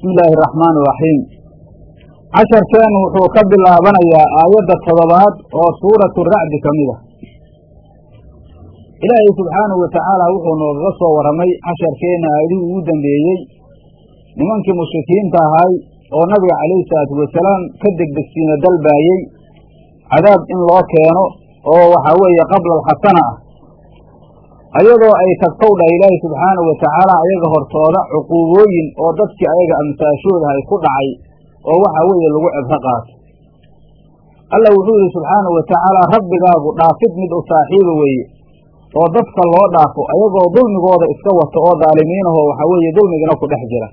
bismi illaahi araxmaan iraxiim casharkeennu wuxuu ka bilaabanayaa aayadda toddobaad oo suuratu racdi ka mid ah. Ilaahay subxaanahu watacaala wuxuu noogaga soo warramay casharkeenna aayadihii ugu dambeeyey nimankii mushrikiinta ahay oo nabiga calayhi salaatu wasalaam ka degdegsiina dalbaayey cadaab in loo keeno oo waxaa weeye qabla alxasana ah ayadoo ay tagtow dhah ilaahi subxaanahu watacaala ayaga hortooda cuquubooyin oo dadkii ayaga amsaashooda ay ku dhacay oo waxa weeye lagu cibro qaato allah wuxuu yidhi subxaanahu watacaala rabbigaagu dhaafid mid u saaxiiba weeye oo dadka loo dhaafo ayagoo dulmigooda iska wato oo daalimiinahoo waxa weeye dulmigana ku dhex jira.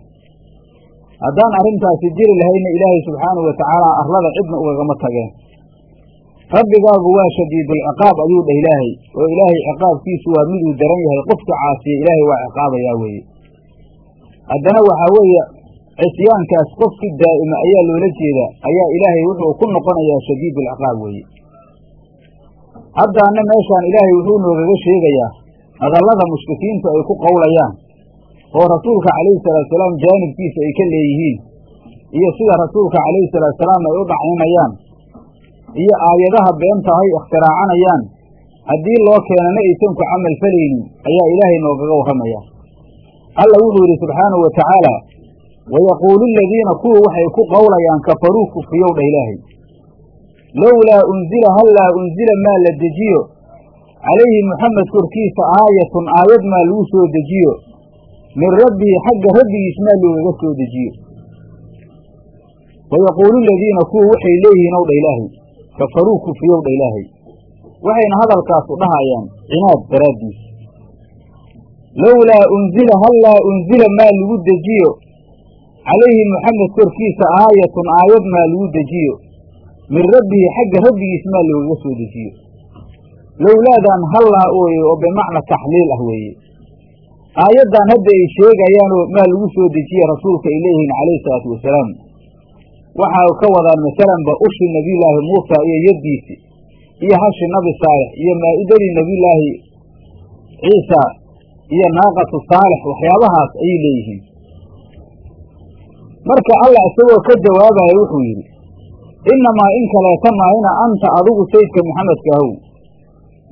Haddaan arrintaasi jiri lahayna ilaahay subxaanahu watacaala arlada cidna ugagama tageen rabbigaagu waa shadiidulciqaab ayuu dheh ilaahay. Oo ilaahay ciqaabkiisu waa miduu daran yahay. Qofka caasiya ilaahay waa ciqaabayaa weeye. Haddana waxaa weeye cisyaankaas qofki daa'ima ayaa loola jeedaa ayaa ilaahay wuxuu ku noqonayaa shadiidulciqaab weeye. Haddaana meeshaan ilaahay wuxuu noogaga sheegayaa hadallada mushrikiintu ay ku qowlayaan oo rasuulka calayhi salaatusalaam jaanibkiisa ay ka leeyihiin iyo sida rasuulka calayhi salaatusalaam ay u dhacninayaan iyo aayadaha beenta ay ikhtiraacanayan haddii loo keenana aysan ku camal falaynin ayaa ilaahay noogaga warramaya alla wuxuu yidhi subxaanahu wa tacaala wayaquulu aladiina kuwa waxay ku qowlayaan kafaruu kufriyow dhah ilaahay. Lowlaa unzila hallaa unzila maa la dejiyo. Calayhi muxamed korkiisa aayatun aayad maa lagu soo dejiyo. Min rabbihi xagga rabbigiis maa loogaga soo dejiyo. Wayaquulu aladiina kuwa waxay leeyihiin ow dha ilaahay kafaruu kufriyow dha ilaahay. Waxayna hadalkaasu dhahayaan cinaad daraaddiis. Lowlaa unzila hallaa unzila maa lagu dejiyo. Calayhi muxamed korkiisa aayatun aayad maa lagu dejiyo. Min rabbihi xagga rabbigiis maa loogaga soo dejiyo. Lowlaadan hallaa ooye oo bimacna taxliil ah weeye. Aayaddan hadda ay sheegayaanoo maa lagu soo dejiye rasuulka ay leeyihiin calayhi salaatu wasalaam waxaa ka wadaan masalanba ushi nebiyullaahi muusa iyo yaddiisi iyo hashi nabi saalix iyo maa'idadii nebiyullaahi ciisa iyo naaqatu saalix waxyaabahaas ayay leeyihiin. Marka allah isagoo ka jawaabaya wuxuu yidhi innamaa in kaleeta maahina anta adigu sayidka maxamedka ahow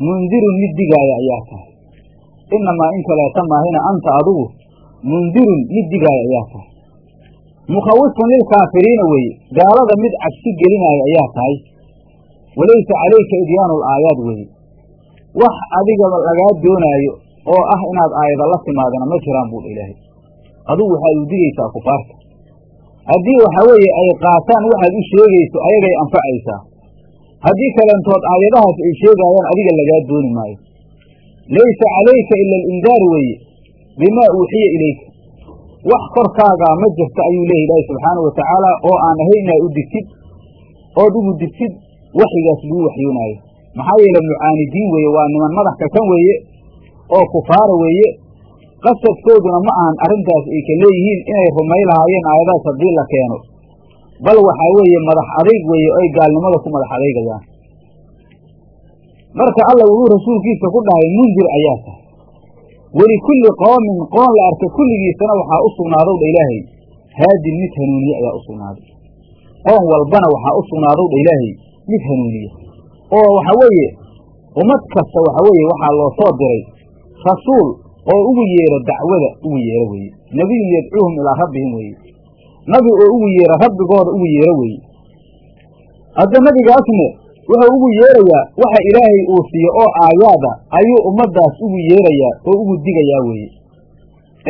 mundirun mid digaaya ayaa tahay. Innamaa in kaleeta maahina anta adigu mundirun mid digaaya ayaa tahay mukhawifun lilkaafiriina weeye gaalada mid cabsi gelinaayo ayaa tahay walaysa calayka idyaanu alaayaad weeye wax adiga lagaa doonaayo oo ah inaad aayada la timaadana ma jiraan buudha ilaahay adugu waxaad u digaysaa kufaarta haddii waxaa weeye ay qaataan waxaad u sheegayso ayagay anfacaysaa haddii kalentood aayadahaas ay sheegaayaan adiga lagaa dooni maayo laysa calayka ila alindaar weeye bimaa uuxiya ilayka wax korkaagaa ma jirta ayuu leeyahy ilaahi subxaanahu watacaala oo aan ahay inaa u digtid ood ugu digtid waxyigaas lagu waxyoonaayo maxaa yeele mucaanidiin weeye waa niman madaxka kan weeye oo kufaara weeye. Qasadkooduna ma ahan arrintaas ay ka leeyihiin inay rumay lahaayeen aayadahaas haddii la keeno. Bal waxaa weeye madax adayg weeye oy gaalnimada ku madax adaygayaan marka allah wuxuu rasuulkiisa ku dhahay mundir ayaa tahay welikulli qoomin qoon la arka kulligiisana waxaa u sugnaadow dha ilaahay. Haadin mid hanuuniye ayaa u sugnaaday. Qoon walbana waxaa u sugnaadow dha ilaahay mid hanuuniye. Oo waxa weeye ummad kasta waxa weeye waxaa loo soo diray rasuul oo ugu yeera dacwada ugu yeera weeye. Nebiyun yadcuuhum ilaa rabbihim weeye. Nabi oo ugu yeera rabbigooda ugu yeera weeye. Hadda nabigaasne wuxuu ugu yeerayaa waxa ilaahay uu siiyo oo aayaada ayuu ummaddaas ugu yeerayaa oo ugu digayaa weeye.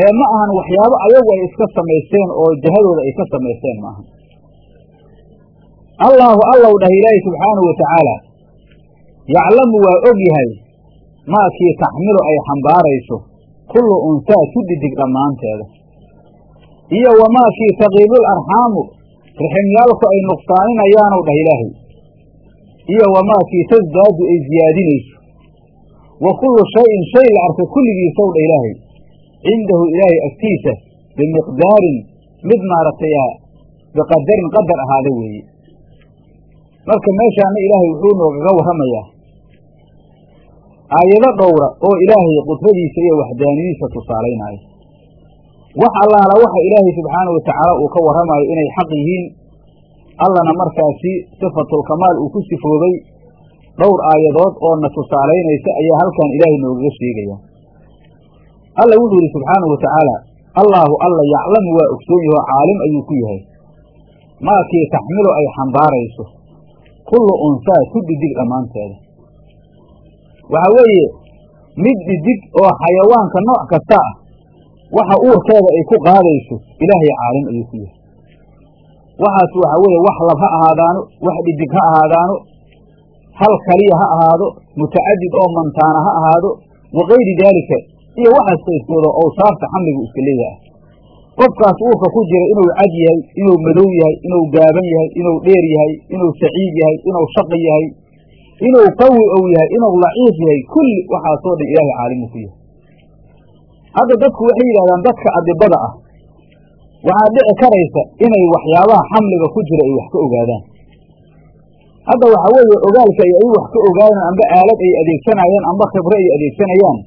Ee ma ahan waxyaabo ayagu ay iska samaysteen oo jahadooda ay ka samaysteen ma ahan. Allaahu allow dhah ilaahay subxaanahu watacaala yaclamu waa og yahay maakii taxmilu ay xambaarayso kullu unsaa ku dhidig dhammaanteeda. Iyo wamaakii taqiibul arxaamu riximyaalku ay nuqsaaninayaanow dhah ilaahay iyo wamaakii tasdaadu ay siyaadinayso wa kullu shayin shay la arka kulligiisow dha ilaahay. Cindahu ilaahay agtiisa bimiqdaarin mid maaragtay ah biqadarin qadar ahaada weeye. Marka meeshaana ilaahay wuxuu noogaga warramayaa. Aayado dhowra oo ilaahay qudradiisa iyo waxdaaniyadiisa tusaalaynaayo wax allaala waxa ilaahay subxaana wa tacaala uu ka warramayo inay xaq yihiin allana markaasi sifatulkamaal uu ku sifoobay dhowr aayadood oo na tusaalaynaysa ayaa halkan ilaahay noogaga sheegaya. Alla wuxuu yidhi subxaanahu wa tacaala allaahu alla yaclamu waa ogsoon yaho caalim ayuu ku yahay. Maakii taxmilu ay xambaarayso kullu unsaa ku dhidig dhammaanteeda. Waxa weeye mid dhidig oo xayawaanka nooc kasta ah waxa uurkeeda ay ku qaadayso ilaahay caalim ayuu ku yahay waxaas waxa weeye wax lab ha ahaadaano wax dhidig ha ahaadaano hal kaliya ha ahaado mutacadid oo mantaana ha ahaado wa kayri daalika. Iyo waxaas qayrkooda owsaafta xamligu iska leeyahay. Qofkaas uurka ku jira inuu cad yahay inuu madow yahay inuu gaaban yahay inuu dheer yahay inuu saciid yahay inuu shaqi yahay inuu qawi ou yahay inuu laciif yahay kulli waxaasoo dhan ilaahay caalimu ku yahay. Hadda dadku waxay yidhahdaan dadka adibada ah waxaa dhici karaysa inay waxyaabaha xamliga ku jira ay wax ka ogaadaan. Hadda waxa weeye ogaalka ay ay wax ka ogaadaan amba aalad ay adeegsanayaan amba khibro ay adeegsanayaan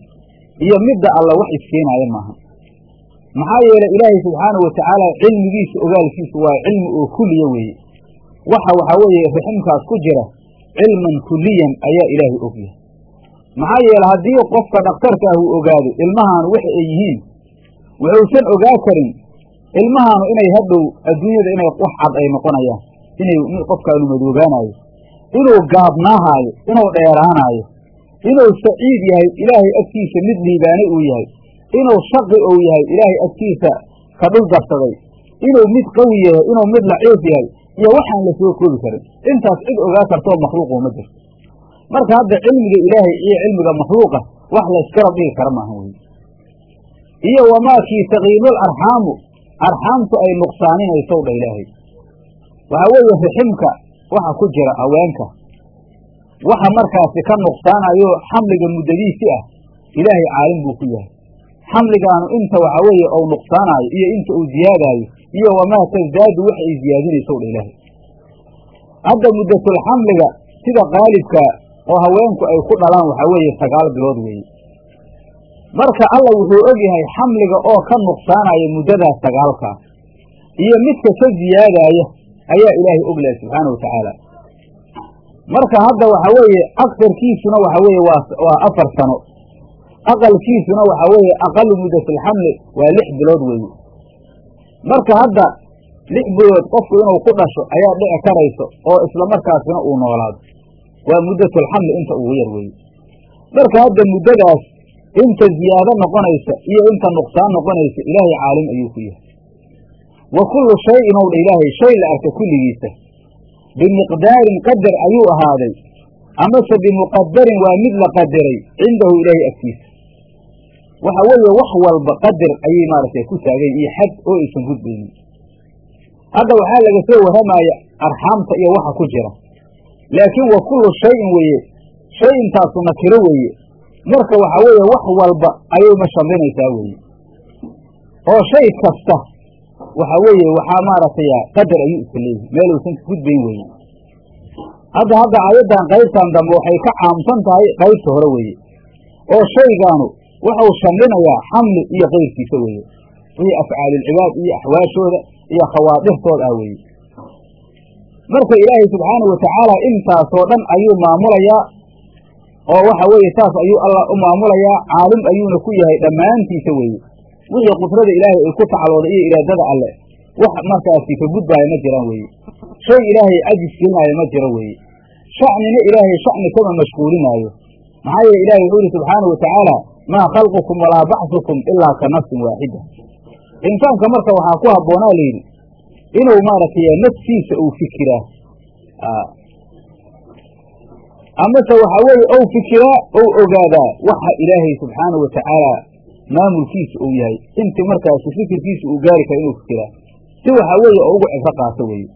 iyo midda alla wax iskeenaaya maaha. Maxaa yeelay ilaahay subxaanahu watacaala cilmigiisa ogaalkiisu waa cilmi oo kuliya weeye. Waxa waxaa weeye riximkaas ku jira cilman kuliyan ayaa ilaahay ogyahay maxaa yeele haddii qofka dhakhtarka ah uu ogaado ilmahaanu waxa ay yihiin wuxuusan ogaa karin ilmahaanu inay hadhow adduunyada inay wax cad ay noqonayaan inay qofkaanu madoobaanaayo. Inuu gaabnaahaayo inuu dheeraanaayo. Inuu saciid yahay ilaahay agtiisa mid liibaane uu yahay. Inuu shaqi ou yahay ilaahay agtiisa ka dhul darsaday. Inuu mid qawi yahay inuu mid laciif yahay iyo waxaan la soo koobi karin. Intaas cid ogaa kartoo makhluuqu ma jirto. Marka hadda cilmiga ilaahay iyo cilmiga makhluuqa wax layskala dhigi kara maaha wey iyo wamaakii taqiimul arxaamu arxaamtu ay nuqsaaninaysow dha ilaahay. Waxaa weeye riximka waxa ku jira haweenka. Waxa markaasi ka nuqsaanayo xamliga muddadiisi ah ilaahay caalim buu ku yahay. Xamligaanu inta waxa weeye ou nuqsaanaayo iyo inta uu ziyaadaayo iyo wamaa tasdaadu wax ay ziyaadinaysow dha ilaahay. Hadda muddatul xamliga sida qaalibka oo haweenku ay ku dhalaan waxaa weeye sagaal bilood weeye marka alla wuxuu og yahay xamliga oo ka nuqsaanaya muddadaas sagaalkaa iyo midka ka ziyaadaaya ayaa ilaahay og lahay subxaana wa tacaala marka hadda waxa weeye aktarkiisuna waxa weeye waa afar sano. Aqalkiisuna waxa weeye aqalu muddatilxamli waa lix bilood weeye marka hadda lix bilood qofku inuu ku dhasho ayaa dhici karayso oo isla markaasina uu noolaado. Waa muddatulxamli inta ugu yar weeye marka hadda muddadaas inta ziyaado noqonaysa iyo inta nuqsaan noqonaysa ilaahay caalim ayuu ku yahay. Wa kullu shayin ow dha ilaahay shay la arka kulligiisa. Bimiqdaarin qadar ayuu ahaaday. Amase bimuqadarin waa mid la qadaray cindahu ilaahay agtiisa. Waxa weeye wax walba qadar ayay maaragtay ku taagayn iyo xad oo aysan gudbaynin hadda waxaa laga soo warramaya arxaamta iyo waxa ku jira. Laakiin wa kullu shayin weeye shay intaasu nakiro weeye marka waxa weeye wax walba ayayma shamlinaysaa weeye. Oo shay kasta waxa weeye waxaa maaragtay qadar ayuu iska leeyahy meel uusan gudbayn weeye. Hadda hadda aayaddan qaybtan dambe waxay ka caamsan tahay qaybta hore weeye. Oo shaygaanu wuxuu shamlinayaa xamli iyo kayrkiisa weeye. Wixii afcaalulcibaad iyo axwaashooda iyo khawaadirtood ah weeye. Marka ilaahay subxaanau watacaala intaasoo dhan ayuu maamulayaa oo waxa weeye saas ayuu allah u maamulayaa caalim ayuuna ku yahay dhammaantiisa weeye. Wixii qudrada ilaahay ay ku tacalooda iyo iraadada alle wax markaasi ka gudbaaya ma jiraan weeye. Shay ilaahay cajis gelinaayo ma jiro weeye. Shacnina ilaahay shacni kama mashquulinaayo. Maxaa yeele ilahay wuxuu yihi subxaanau watacaala maa khalqukum walaa bacsukum ilaa ka nafsin waaxida insaanka marka waxaa ku habboonaa layidhi inuu maaragtay naftiisa uu fikiraa amase waxa weeye ou fikiraa ou ogaadaa waxa ilaahay subxaanau watacaala maamulkiisa uu yahay. Inti markaasi fikirkiisa uu gaari kara inuu fikiraa si waxa weeye oo ugu cibro qaato weeye.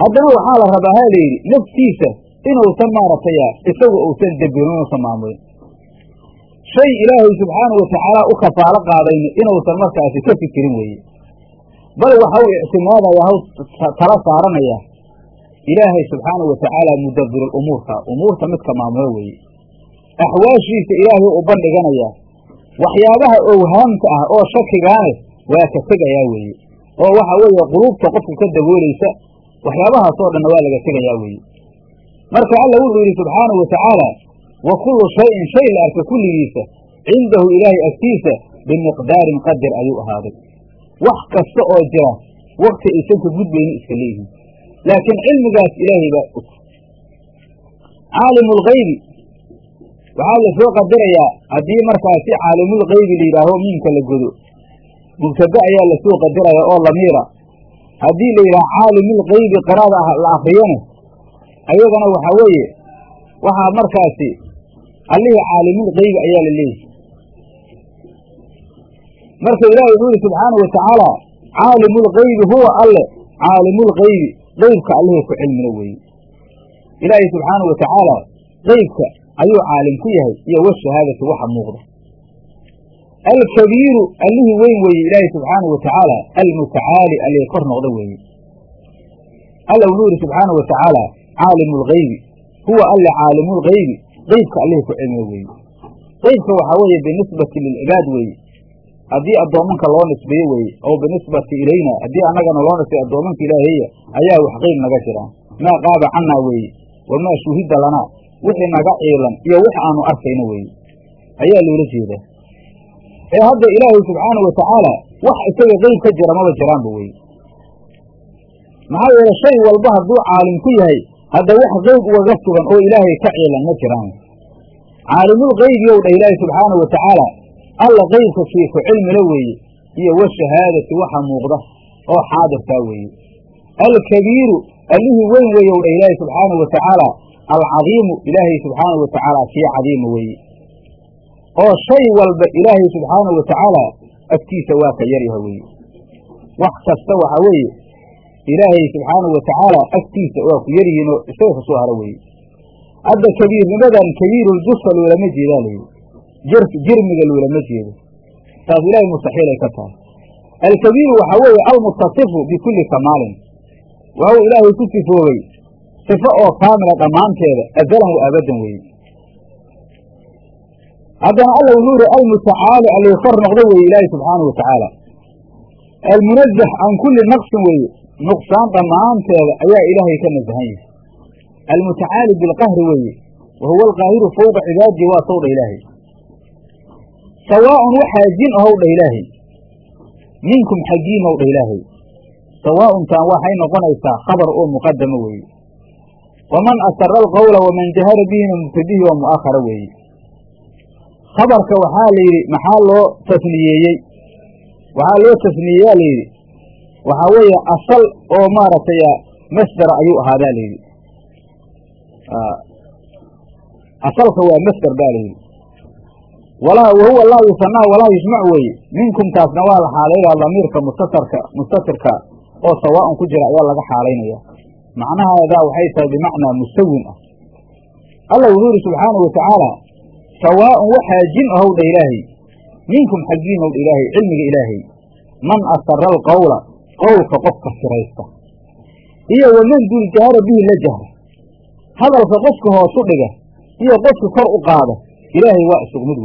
Haddana waxaa la rabaa ha layidhi naftiisa inuusan maaragtay isagu uusan debirin inuusan shay ilaahay subxaanau watacaala u kafaalo qaadayna inuusan markaasi ka fikirin weeye. Bal waxa uu ictimaadaya haw tala saaranaya ilaahay subxaanau watacaala mudabbirul umuurka umuurta midka maamulo weeye. Axwaashiisa ilaahay u bandhiganayaa waxyaabaha owhaamka ah oo shakigaane waa ka tegayaa weeye. Oo waxa weeye quluubta qofka ka daboolaysa waxyaabahaasoo dhanna waa laga tegayaa weeye. Marka alla wuxuu yidhi subxaanahu watacaala wa kullu shayin shay la arka kulligiisa cindahu ilaahay agtiisa bimiqdaarin qadar ayuu ahaaday. Wax kasta oo jira wakti aysan ka gudbaynin iska leeyihiin laakiin cilmigaas ilaahay baa og caalimu lgaybi waxaa la soo qadarayaa haddii markaasi caalimulgaybi la yidhaaho miimka la godo mubtado ayaa la soo qadaraya oo lamiira haddii la yidhaha caalimulgaybi qiraada la akriyane ayadana waxaa weeye waxaa markaasi allihii caalimulgaybi ayaa la leeyahy marka ilaahay wuxuu yihi subxaanau watacaala caalimulgaybi huwa alle caalimulgaybi qeybka allihii ku cilmila weeye ilaahay subxaanau watacaala qeybka ayuu caalim ku yahay iyo washahaadati waxa muuqda. Alkabiiru allihii weyn weeye ilaahay subxaanau watacaala almutacaali allihii kor noqda weeye alla wuxuu yihi subxaanau watacaala caalimu lgaybi huwa alle caalimulgaybi qeybka allihii ku cilmila weeye qeybka waxaa weeye binisbati lilcibaad weeye haddii addoomanka loo nisbeeye weeye oo binisbati ilayna haddii annagana loo nisbay addoomanka ilaaheeya ayaa wax qeyb naga jiraan maa qaaba cannaa weeye wamaa shuhida lanaa wixii naga ciilan iyo wix aanu arkayna weeye ayaa loola jeedaa ee hadda ilaahay subxaanau watacaala wax isaga qeyb ka jira maba jiraanba weye maxaa yeele shay walba hadduu caalim ku yahay hadda wax qeyb ugaga sugan oo ilaahay ka ciilan ma jiraan. Caalimulgaybi ow dha ilaahay subxaanau watacaala alla qeybka kii ku cilmila weeye iyo washahaadati waxa muuqda oo xaadirkaa weeye. Alkabiiru allihii weyn weeye dha ilaahay subxaanau watacaala alcadiimu ilaahay subxaanau watacaala kii cadiima weeye. Oo shay walba ilaahay subxaanau watacaala agtiisa waa ka yaryaha weeye. Wax kasta waxaa weeye ilaahay subxaanau watacaala agtiisa waa ku yaryihiinoo isaga ka soo haro weeye. Hadda kabiirnimadan kabiiruljusa loolama jeedaa layidhi jir jirmiga loolama jeedo. Taas ilaahay mustaxiilay ka tahay. Alkabiiru waxaa weeye almutasifu bikulli kamaalin waxuu ilaahay ku sifoobay. Sifo oo kaamila dhammaanteeda azalan wa abadan weeye. Haddana alla wuxuu yihi almutacaali allii kor noqdo weeye ilaahay subxaanau watacaala almunazax can kulli naqsin weeye. Nuqsaan dhammaanteeda ayaa ilaahay ka nasahan yahay almutacaali bilqahri weeye. Wa huwa alqaahiru fowqa cibaadihi waa sowdha ilaahay sawaaun waxaa jin ahow dha ilaahay. Minkum xaggiinow dha ilaahay. Sawaauntaan waxay noqonaysaa khabar oo muqadama weeye waman asara alqawla waman jahara bihina mubtadihi waa mu'akhara weeye khabarka waxaa la yidhi maxaa loo tasniyeeyey? Waxaa loo tasniyeeyaa la yidhi waxaa weeye asal oo maaragtay masdar ayuu ahaadaa la yidhi. Asalka waa masdar baa la yidhi wahuwa laa yusanaa walaa yusmac weeye minkum taasna waa la xaalaynaya damiirka mustatarka mustatirka oo sawaaun ku jira ayaa laga xaalaynaya macnaheedaa waxay tahay bimacnaa musawin ah. Alla wuxuu yidhi subxaanau watacaala sawaaun waxaa jin ahow dha ilaahay. Minkum xaggiinow dha ilaahay cilmiga ilaahay. Man asara alqawla qowlka qofka siraysta. Iyo waman dul jahara bihi la jahra. Hadalka qofka hoosu dhiga iyo qofka kor u qaada ilaahay waa isug mid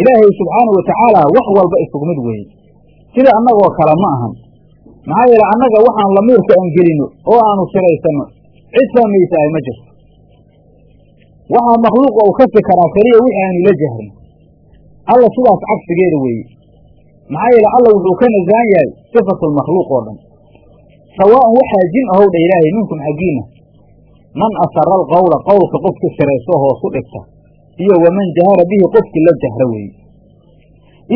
ilaahay subxaanau watacaala wax walba isug mid weeye sida annagoo kale ma ahan. Maxaa yeele annaga waxaan lamiirka aan gelinno oo aanu siraysanno cid fahmaysahay ma jirto. Waxaa makhluuqa uu kasi karaa keliya wixii aanu la jahrin alla sidaas cagsigeeda weeye. Maxaa yeele alla wuxuu ka nasahan yahay sifatulmakhluuq oo dhan. Sawaaun waxaa jin ahow dha ilaahay minkum xaggiina. Man asara alqawla qowlka qofki sirayso hoosu dhigta iyo waman jahara bihi qofkii la jahra weeye.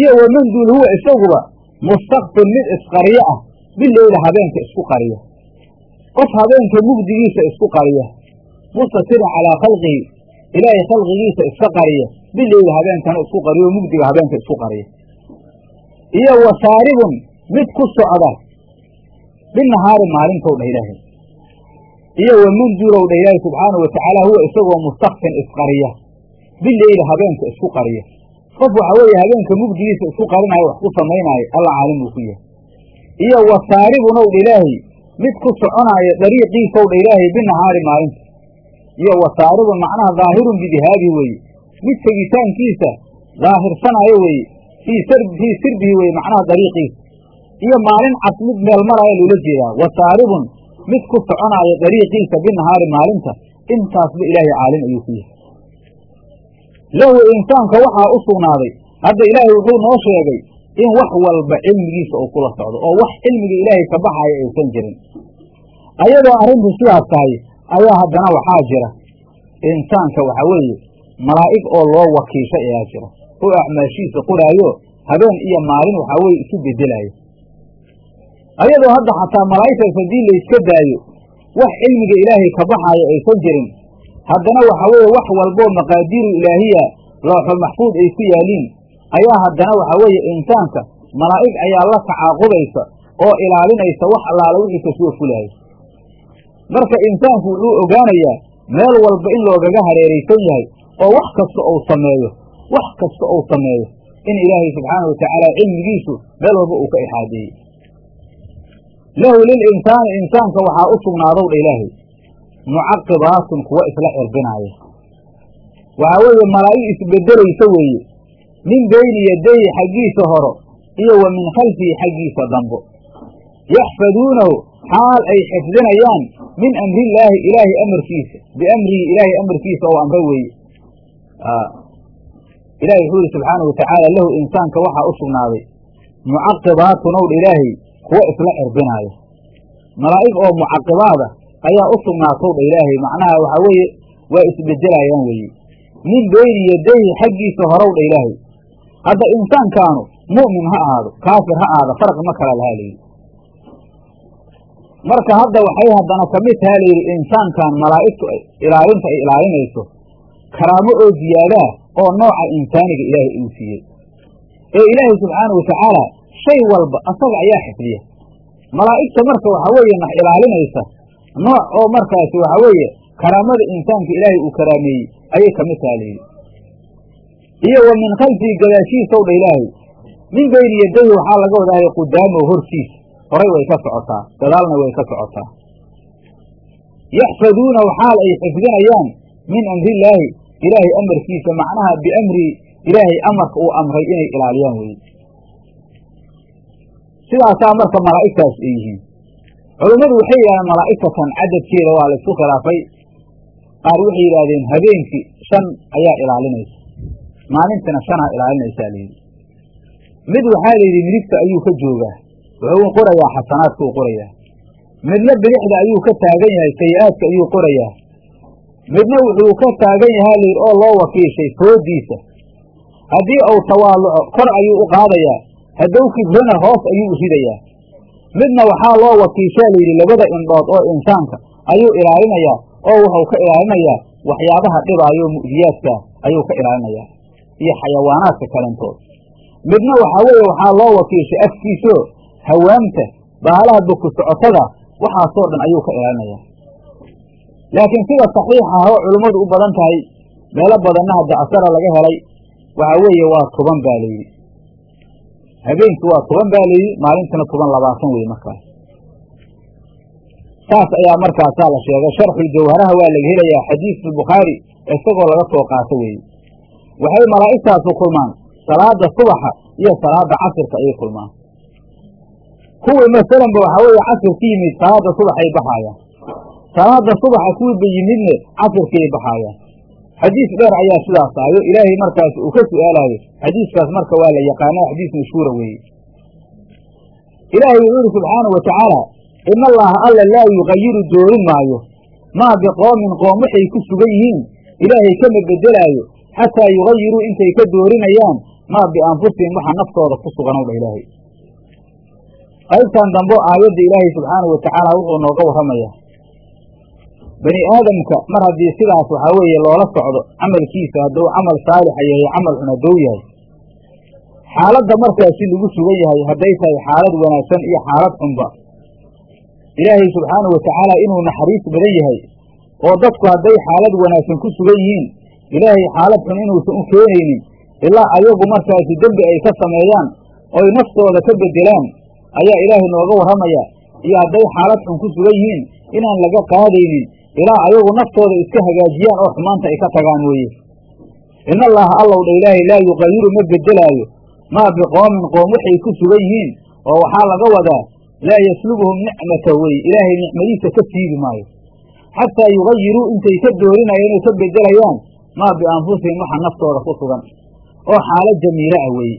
Iyo waman duul huwa isaguba mustakfin mid isqariyo ah bileyla habeenka isku qariya. Qof habeenka mugdigiisa isku qariya mustatiran calaa khalqihi ilaahay khalqigiisa iska qariya bileyla habeenkana isku qariyo o mugdiga habeenka isku qariya. Iyo wasaaribun mid ku socda binahaari maalintow dha ilaahay. Iyo waman duulow dha ilaahay subxaanau watacaala huwa isagoo mustakfin isqariya bileyla habeenka isku qariya qof waxa weeye habeenka mugdigiisa isku qarinaayo wax ku samaynaayo alla caalim buu ku yahay. Iyo wasaaribunow dha ilaahay mid ku soconaayo dariiqiisow dha ilaahay binahaari maalinta. Iyo wasaaribun macnaha daahirun bidihaabihi weeye. Mid tegitaankiisa daahirsanaayo weeye fii fii sirbihi weye macnaha dariiqiisa. Iyo maalin cas mid meel maraya loola jeedaa. Wa saaribun mid ku soconaayo dariiqiisa binahaari maalinta. Intaasba ilaahay caalim ayuu ku yahay lahu insaanka waxaa u sugnaaday. Hadda ilaahay wuxuu noo sheegay in wax walba cilmigiisa uu kula socdo oo wax cilmiga ilaahay ka baxaya aysan jirin. Ayadoo arrintu sidaas tahay ayaa haddana waxaa jira. Insaanka waxa weeye malaa'ig oo loo wakiishay ayaa jira. Oo acmaashiisa qoraayo habeen iyo maalin waxaa weye isu bedelaayo ayadoo hadda xataa malaa'igtaas haddii layska daayo wax cilmiga ilaahay ka baxaaya aysan jirin haddana waxa weeye wax walboo maqaadiiru ilaahiya looxul maxfuud ay ku yaaliin ayaa haddana waxa weeye insaanka malaa'ig ayaa la tacaaqubaysa oo ilaalinaysa wax allaala wixii ka soo fulaayo marka insaanku wuxuu ogaanayaa meel walba in loogaga hareeraysan yahay oo wax kasta uu sameeyo wax kasta uu sameeyo in ilaahay subxaana wa tacaala cilmigiisu meel walba uu ka ixaadeeyey lahu lilinsaani insaanka waxaa u sugnaadow dha ilaahay mucaqibaatun kuwa isla cirbinaaya waxaa weeye malaa'ig isbedelaysa weeye. Min beyni yadayhi xaggiisa horo iyo wa min khalfihi xaggiisa dambo. Yaxfaduunahu xaal ay xifdinayaan min amrillaahi ilaahay amarkiisa biamrihi ilaahay amarkiisa oo amre weeye. Ilahi wuxuu yihi subxaana wa tacaala lahu insaanka waxaa u sugnaaday. Mucaqibaatun ow ilaahay kuwa isla cirbinaaya malaa'ig oo mucaqibaada ayaa u sugnaatow dha ilaahay. Macnaha waxaa weeye waa isbedelayaan weeye. Min beyni yadayhi xaggiisa horow dha ilaahay. Hadda insaankaanu mu'min ha ahaado kaafir ha ahaado farqi ma kala lahaa layidhi marka hadda waxay haddana ka mid taha layidhi insaankan malaa'igtu ilaalinta ay ilaalinayso karaamo oo ziyaadaa oo nooca insaaniga ilaahay uu siiyey. Ee ilaahay subxaana wa tacaala shay walba asaga ayaa xifdiya. Malaa'igta marka waxaa weeye nax ilaalinaysa nooc oo markaasi waxaa weeye karaamada insaanka ilaahay uu karaameeyey ayay ka mid layidhi iyo wa min khalfihi gadaashiisaw dha ilaahay. Min beyni yadayhi waxaa laga wadahay qudaamow hortiisa horay way ka socotaa gadaalna way ka socotaa. Yaxfaduunahu xaal ay xifdinayaan min amrillaahi ilaahay amarkiisa macnaha biamri ilaahay amarka uu amray inay ilaaliyaan weye sidaasaa marka malaa'igtaas ay yihiin culummadu waxay yidhahdeen malaa'igtatan cadadkeeda waa laysku khilaafay. Qaar waxay yidhaahdeen habeenkii shan ayaa ilaalinaysa. Maalintina shanaa ilaalinaysaa layidhi. Mid waxaa layidhi midigta ayuu ka joogaa. Wuxuu qorayaa xasanaadka uu qorayaa. Midna bidixda ayuu ka taagan yahay sayi-aadka ayuu qorayaa. Midna wuxuu ka taagan yahaa layidhi oo loo wakiishay foodiisa. Haddii uu tawaaluco kor ayuu u qaadayaa. Hadduu kibrana hoos ayuu u ridayaa midna waxaa loo wakiishaa layidhi labada indhood oo insaanka ayuu ilaalinayaa oo wuxuu ka ilaalinayaa waxyaabaha dhibaayo mu'diyaadka ayuu ka ilaalinayaa iyo xayawaanaadka kalentood midna waxaa weeye waxaa loo wakiishay afkiisoo hawaamta baalaha boku socotada waxaasoo dhan ayuu ka ilaalinayaa. Laakiin sida saxiixa ah oo culummadu u badan tahay meelo badanna hadda asara laga helay waxaa weeye waa toban baa layidhi habeenkii waa toban baa layidhi maalintana toban labaatan wey markaas saas ayaa markaasaa la sheegay. Sharxuljawharaha waa laga helayaa xadiisu bukhaari isagoo laga soo qaato weeye waxay malaa'igtaasu kulmaan salaada subaxa iyo salaada casirka ayay kulmaan. Kuwii masalanba waxaa weeye casir ka yimid salaada subaxay baxaayaan. Salaada subaxa kuwiiba yimidne casirkay baxaayaan xadiis dheer ayaa sidaas ahayo ilaahay markaas uu ka su'aalaayo. Xadiiskaas marka waa la yaqaana xadiis mashhuura weeye. Ilaahay wuxuu yidhi subxaanau wa tacaala in allaha alla laa yugayiru doorin maayo. Maa biqoomin qoom waxay ku sugan yihiin. Ilaahay kama bedelaayo xataa yugayiruu intay ka doorinayaan. Maa bianfusihim waxa naftooda ku suganow dha ilaahay. Qaybtan dambo aayadda ilaahay subxaanau wa tacaala wuxuu nooga warramayaa bani aadamka mar haddii sidaas waxaa weeye loola socdo camalkiisa hadduu camal saalixa yahay camal xun hadduu yahay. Xaaladda markaasi lagu sugan yahay hadday tahay xaalad wanaagsan iyo xaalad xunba ilaahay subxaanau wa tacaala inuu naxariis badan yahay oo dadku hadday xaalad wanaagsan ku sugan yihiin ilaahay xaalad xun inuusan u keenaynin ilaa ayagu markaasi dembi ay ka sameeyaan oy naftooda ka bedelaan ayaa ilaahay nooga warramaya iyo hadday xaalad xun ku sugan yihiin inaan laga qaadaynin ilaa ayagu naftooda iska hagaajiyaan oo xumaanta ay ka tagaan mooye in allaha allow dha ilaahay laa yuqayiru ma bedelaayo maa biqoomin qoom waxay ku sugan yihiin oo waxaa laga wadaa laa yaslubuhum nicmata wey ilaahay nicmadiisa ka siibi maayo. Xataa yugayiruu intay ka doorinayaan oo ka bedelayaan maa bianfusihim waxa naftooda ku sugan. Oo xaalo jamiile ah weeye.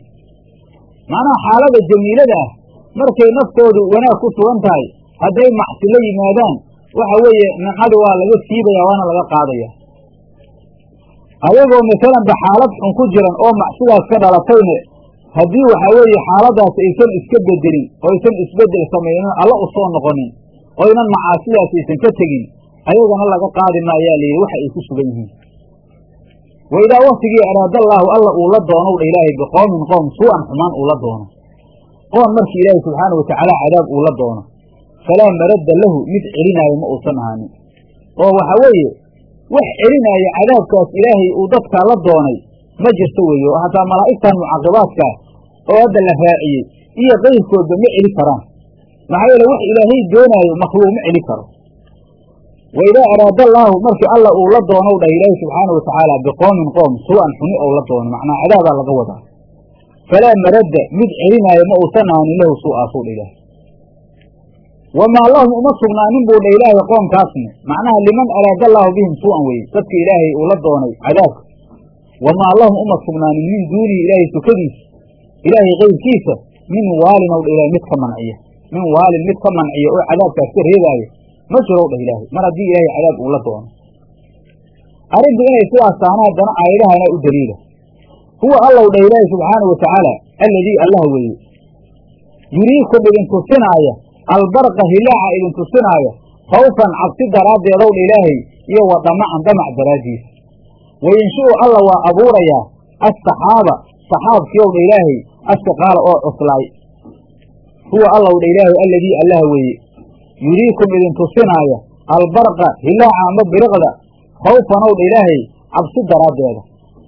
Macnaha xaalada jamiilada ah markay naftoodu wanaag ku sugan tahay hadday macsi la yimaadaan waxa weeye nicmadi waa laga siibaya waana laga qaadaya. Ayagoo masalanba xaalad xun ku jiran oo macsidaas ka dhalatayne haddii waxaa weeye xaaladaas aysan iska bedelin oo aysan isbeddel samaynin alla u soo noqonin oo ynan macaasidaas aysan ka tegin ayagana laga qaadi maayaa layidhi waxa ay ku sugan yihiin. Wa idaa waktigii araadallaahu alla uu la doonow dha ilaahay biqoomin qoom suu-an xumaan uu la doono. Qoom markii ilaahay subxaana watacaala cadaab uu la doono falaa maradda lahu mid celinaayo ma uusan ahaanin. Oo waxa weeye wax celinaayo cadaabkaas ilaahay uu dadkaa la doonay ma jirto weeye oo hataa malaa'igtan mucaqibaadkaa oo hadda la raaciyey iyo qayrkoodba ma celi karaan. Maxaa yeele wax ilaahay doonaayo makhluuq ma celi karo. Wa idaa araada allaahu markii alla uu la doonow dhah ilaahi subxaana watacaala biqoomin qoom suu-an xumi ou la doono macnaa cadaabaa laga wadaa. Falaa maradda mid celinaayo ma uusan ahaanin lahu suu-aasuu dha ilaahay wamaa lahum uma sugnaanin buu dha ilaahay qoomkaasne macnaha liman araada allaahu bihim suu-an weye dadka ilaahay uu la doonay cadaabka wamaa lahum uma sugnaanin min duunihi ilaahay sukadiisa ilaahay kayrkiisa min waalin ow dha ilahay mid ka manciya min waalin mid ka manciya oo cadaabkaas ka reebaayo ma jirow dhah ilaahay mar haddii ilaahay cadaab uu la doono arrintu inay sidaas tahana haddana aayadahana u daliila huwa allow dhah ilaahay subxaana wa tacaala alladii allah weeye yuriikum idin tusinaaya albarqa hilaaca idin tusinaaya khawfan cabsi daraaddeedow dha ilaahay iyo wa damacan damac daraaddiisa. Wayinshi'u alla waa abuurayaa assaxaaba saxaabkiiow dha ilaahay astiqaala oo cuslaay. Huwa allow dha ilaahay alladii allah weeye. Yuriikum idin tusinaaya albarqa hilaaca ama biriqda khawfanow dha ilaahay cabsi daraaddeeda.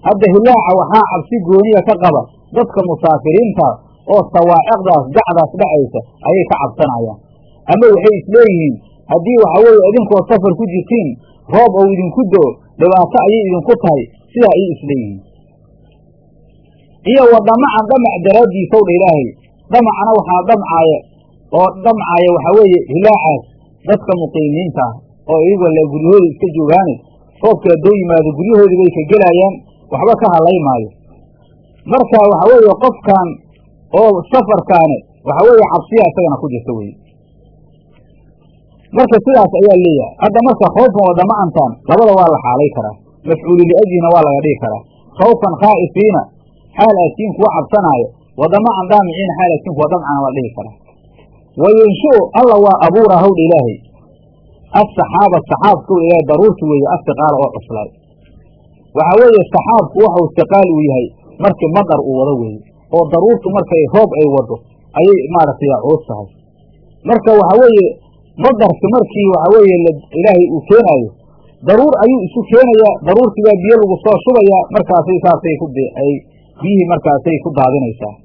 Hadda hilaaca waxaa cabsi gooniya ka qaba dadka musaafiriinta oo sawaaciqdaas gacdaas dhacaysa ayay ka cabsanayaan. Ama waxay isleeyihiin haddii waxa weeye idinkoo safar ku jirtiin roob ou idinku do dhibaato ayay idinku tahay. Sidaa ayay isleeyihiin iyo wa dhamacan dhamac daraaddiisow dha ilaahay. Dhamacna waxaa dhamcaaya oo dhamcaaya waxaa weeye hilaacaas dadka muqiimiinta ah oo iyagoo le guryahooda iska joogaane roobkii haddoo yimaado guryahoodii bay ka gelayaan waxba ka hadlay maayo. Marka waxa weeye qofkan oo safarkaane waxa weeye cabsiya isagana ku jirta weye marka sidaas ayaa leeyahay. Hadda marka khawfan wa damacantan labada waa la xaalay karaa. Mafcuulu liajlina waa laga dhigi karaa. Khawfan khaa'ifiina xaal aasiin kuwa cabsanaayo wa damacan daamiciina xaal aasiin kuwa damcana waa la dhihi karaa. Wa yunshi'u alla waa abuura hawdha ilaahay. Asaxaaba saxaabka wdha ilaahay daruurti weeye astiqaala oo cuslaay waxaa weeye saxaabku waxau istiqaal uu yahay markii madar uu wado weeye oo daruurtu markay roob ay wado ayay maaragtay culus tahay. Marka waxa weeye madarka markii waxa weeye ilaahay uu keenaayo daruur ayuu isu keenayaa daruurtii baa biyo lagu soo shubayaa markaasay saasay ku ay biyihii markaasay ku daadinaysaa.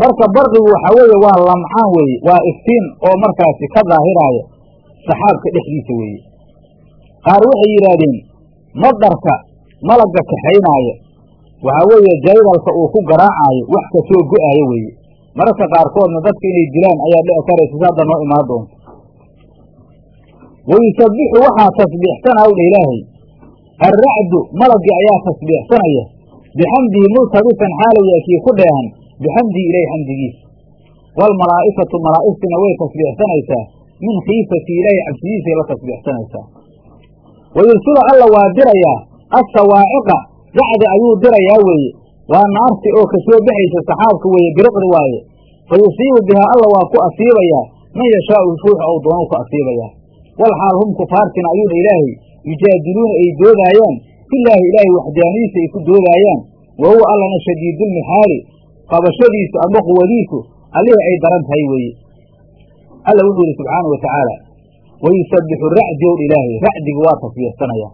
Marka barqigu waxa weeye waa lamcaan weeye waa iftiin oo markaasi ka daahiraaya saxaabka dhexdiisa weeye. Qaar waxay yidhaahdeen madarka malagga kaxaynaaya waxaa weeye jaydalka uu ku garaacaayo wax ka soo go'aayo weeye. Mararka qaarkoodna dadka inay dilaan ayaa dhici karaysa si hadda noo imaan doonto. Wayusabbixu waxaa tasbiixsanaa wdha ilaahay. Alracdu malaggii ayaa tasbiixsanaya. Bixamdihi multabisan xaalaya kii ku dheehan. Bixamdihi ilahi xamdigiisa waalmalaa'ikatu malaa'igtina way tasbiixsanaysaa. Min khiifati ilaahi cabsidiisay la tasbiixsanaysaa. Wayursilu alla waa dirayaa assawaaciqa gacdi ayuu dirayaa weeye. Waa naarti oo ka soo baxaysa saxaabka weeye biriqdi waaye. Fa yusiibu bihaa alla waa ku asiibayaa. Man yashaau ruux ou doonu ku asiibayaa. Walxaal hum kufaartina ayuudha ilaahay yujaadiluuna ay doodaayaan filaahi ilaahay waxdaanidiisa ay ku doodaayaan wa huwa allana shadiidulmixaali qabashadiisu ama quwadiisu allihii ay daran tahay weeye. Alla wuxuu yidhi subxaana wa tacaala wayusabbixu racdi ow ilaahay racdiga waa tasbiixsanaya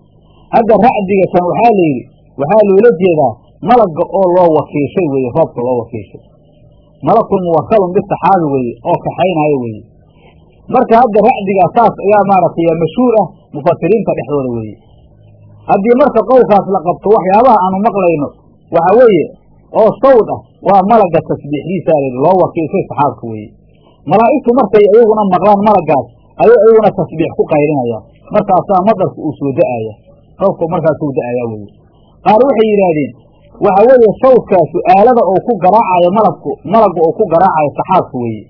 hadda racdiga kan waxaa la yidhi waxaa loola jeedaa malagga oo loo wakiishay weeye roobka loo wakiishay. Malakun muwakalun bisaxaabi weeye oo kaxaynaayo weeye. Marka hadda racdigaa saas ayaa maaragtay mashhuur ah mufasiriinta dhexdooda weeye. Haddii marka qowlkaas la qabto waxyaabaha aanu maqlayno waxa weeye oo sawd ah waa malagga tasbiixdiisa loo wakiilsay saxaabka weeye. Malaa'igtu markay iyaguna maqlaan malaggaas ayay iyaguna tasbiix ku qaylinayaan markaasaa madarku uu soo da'aya roobku markaasuu da'ayaa weye qaar waxay yidhaahdeen waxa weeye sawdkaasu aalada uu ku garaacayo malabku malagga uu ku garaacayo saxaabka weeye.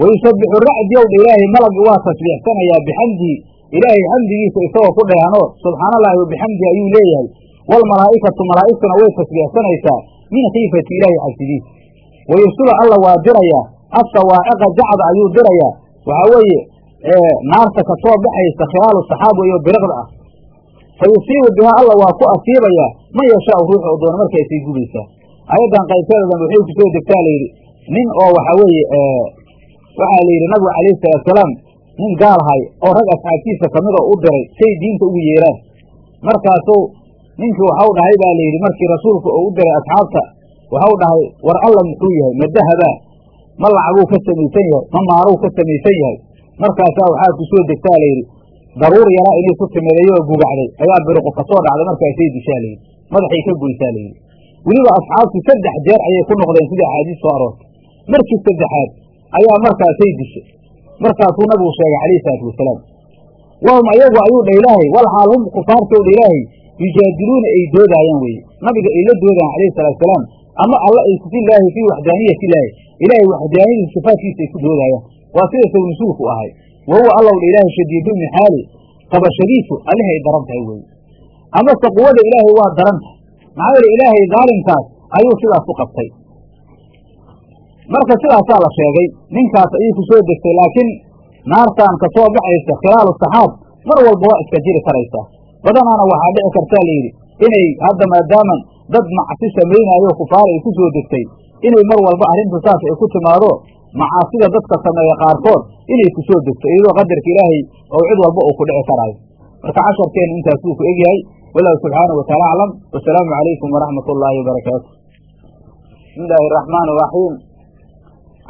Wayusabixu racdi owdha ilaahay malaggi waa tasbiixsanayaa bixamdihi ilaahay xamdigiisa isagoo ku dheehanoo subxaana allahi wabixamdihi ayuu leeyahay. Waalmalaa'ikatu malaa'igtuna way tasbiixsanaysaa min khiifati ilaahay cabsidiisa wayursulu alla waa dirayaa assawaaciqa jacda ayuu dirayaa. Waxaa weeye naarta ka soo baxaysa khilaalu saxaab weeyo biriqda ah fa yusiibu bihaa alla waa ku asiibayaa man yashaau ruuxa u doona markaasay gubaysaa ayaddan qaybteeda waxay ku soo degtaa layidhi nin oo waxa weeye waxaa la yidhi nabigu calayhi salaatusalaam nin gaalhay oo rag asxaabtiisa ka mid oo u diray say diinta ugu yeeraan markaasuu ninkii waxau dhahay baa layidhi markii rasuulku uu u diray asxaabta waxau dhahay war alla muxuu yahay ma dahabaa ma lacaguu ka samaysan yahay ma maaluu ka samaysan yahay markaasaa waxaa ku soo degtaa layidhi daruur yaraa inay ku timidayo oo gugacday ayaa biriqu ka soo dhacday markaasay dishaa layidhi ka goysaa weliba asxaabtu saddex jeer ayay ku noqdeen sidii axaadiis soo aroortay. Markii saddexaad ayaa markaasay dishay. Markaasuu nabigu sheegay calayhi salaatu wasalaam wahum ayagu ayuu dha ilaahay wal xaal hum kufaartow dha ilaahay yujaadiluuna ay doodaayaan weeye. Nabiga ay la doodaan calayhi salaatusalaam ama alla ay kufilaahi fii waxdaaniyati ilaahi ilaahay waxdaaniyadiisa sifaadkiisa ay ku doodayaan. Waa sida sawnasuulku ahay wa huwa allow dha ilaahay shadiidulmixaali qabashadiisu allih ay daran tahay weeye amase quwada ilaahay waa daran tahay maxaa yeele ilaahay daalimkaas ayuu sidaas u qabtay marka sidaasaa la sheegay ninkaas ayay ku soo degtay laakiin naartaan ka soo baxaysa khilaalu saxaab mar walba waa iska jiri karaysaa badanaana waxaa dhici kartaa layidhi inay hadda maadaaman dad macsi samaynaayo kufaar ay ku soo degtay inay mar walba arrintu saas ay ku timaado macaasida dadka sameeya qaarkood inay ku soo degto iyadoo qadarka ilaahay oo cid walba uu ku dhici karaayo marka casharkeenna intaasuu ku egyahay. Wallahu subxaanahu wataala aclam wasalaamu calaykum waraxmat ullaahi wabarakaatu bismi illaahi araxmaan iraxiim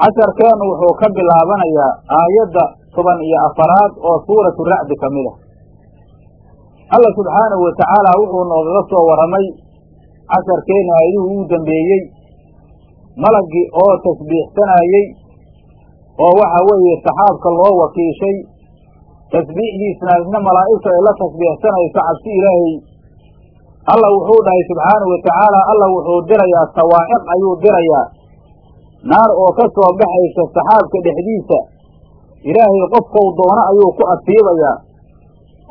casharkeennu wuxuu ka bilaabanayaa aayadda toban iyo afaraad oo suuratu racdi ka mid a alla subxaanahu watacaala wuxuu noogaga soo warramay casharkeenna aayadihii ugu dambeeyey. Malaggii oo tasbiixsanayey oo waxa weeye saxaabka loo wakiishay tasbiixdiisna isna malaa'igta ay la tasbiixsanayso cabsi ilaahay. Alla wuxuu dhahay subxaanahu watacaala alla wuxuu dirayaa sawaaciq ayuu dirayaa. Naar oo ka soo baxaysa saxaabka dhexdiisa ilaahay qofkau doono ayuu ku asiibayaa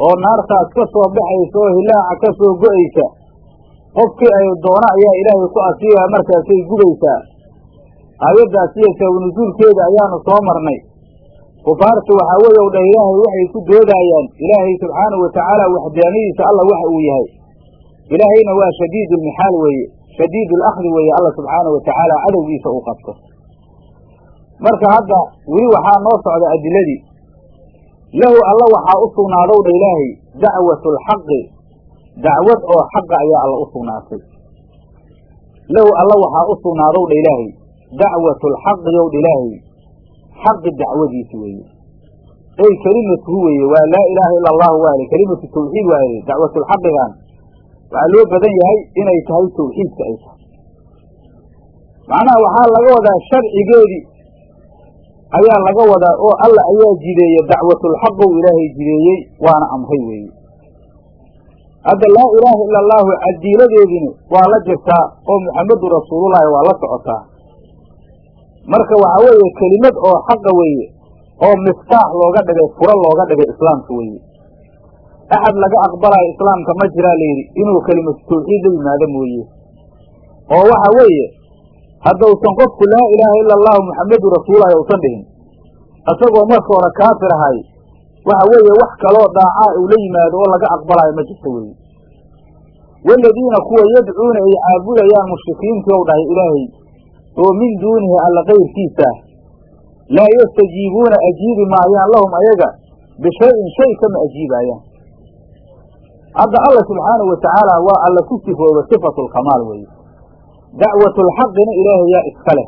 oo naartaas ka soo baxaysa oo hilaaca ka soo go'aysa qofkii ay doono ayaa ilaahay ku asiibaya markaasay gubaysaa aayaddaas iyo sababnusuulkeeda ayaanu soo marnay. Kufaarta waxaa weeye u dhah ilaahay waxay ku doodaayaan ilaahay subxaanahu watacaala waxdaanadiisa alla waxa uu yahay. Ilaahayna waa shadiidu lmixaal weeye shadiidu alakhdi weeye alla subxaanahu watacaala cadowgiisa uu qabto. Marka hadda weli waxaa noo socda adiladii lahu alla waxaa u sugnaadow dha ilaahay dacwatu alxaqi dacwad oo xaqa ayaa alla u sugnaatay. Lahu alla waxaa u sugnaadow dha ilaahay dacwatu alxaqi dha ilaahay xaqi dacwadiisi weeye. Ey kelimatuhu weeye waa laa ilaaha ila allahu waale kelimatu tawxiid waale dacwatulxaqigan waxaa loo badan yahay inay tahay tawxiidka ay tahay. Macnaha waxaa laga wadaa sharcigeedii ayaa laga wadaa oo alla ayaa jideeye dacwatulxaqow ilaahay jideeyey waana amray weeye. Hadda laa ilaaha ila allahu cadiiladeediina waa la jirtaa oo muxamadu rasuulullaahi waa la socotaa marka waxaa weeye kelimad oo xaqa weeye oo miftaax looga dhigay furo looga dhigay islaamka weeye. Axad laga aqbalayo islaamka ma jiraa layidhi inuu kelimatu tawxiid la yimaado mooye. Oo waxa weeye haddausan qofku laa ilaaha ila allahu muxamadu rasuulahi usan dhihin isagoo marka hore kaafir ahay waxa weeye wax kaloo daacaa uu la yimaado oo laga aqbalayo ma jirta weeye. Waaladiina kuwa yadcuuna ay caabudayaan mushrikiintii ou dhahay ilaahay oo min duunihi alla kayrkiisa laa yastajiibuuna ajiibi maayaan lahum ayaga bishayin shay kama ajiibaayaan. Hadda alla subxaanahu watacaala waa alla ku sifooba sifatu lkamaal weeye. Dacwatulxaqina ilaahay yaa iska leh.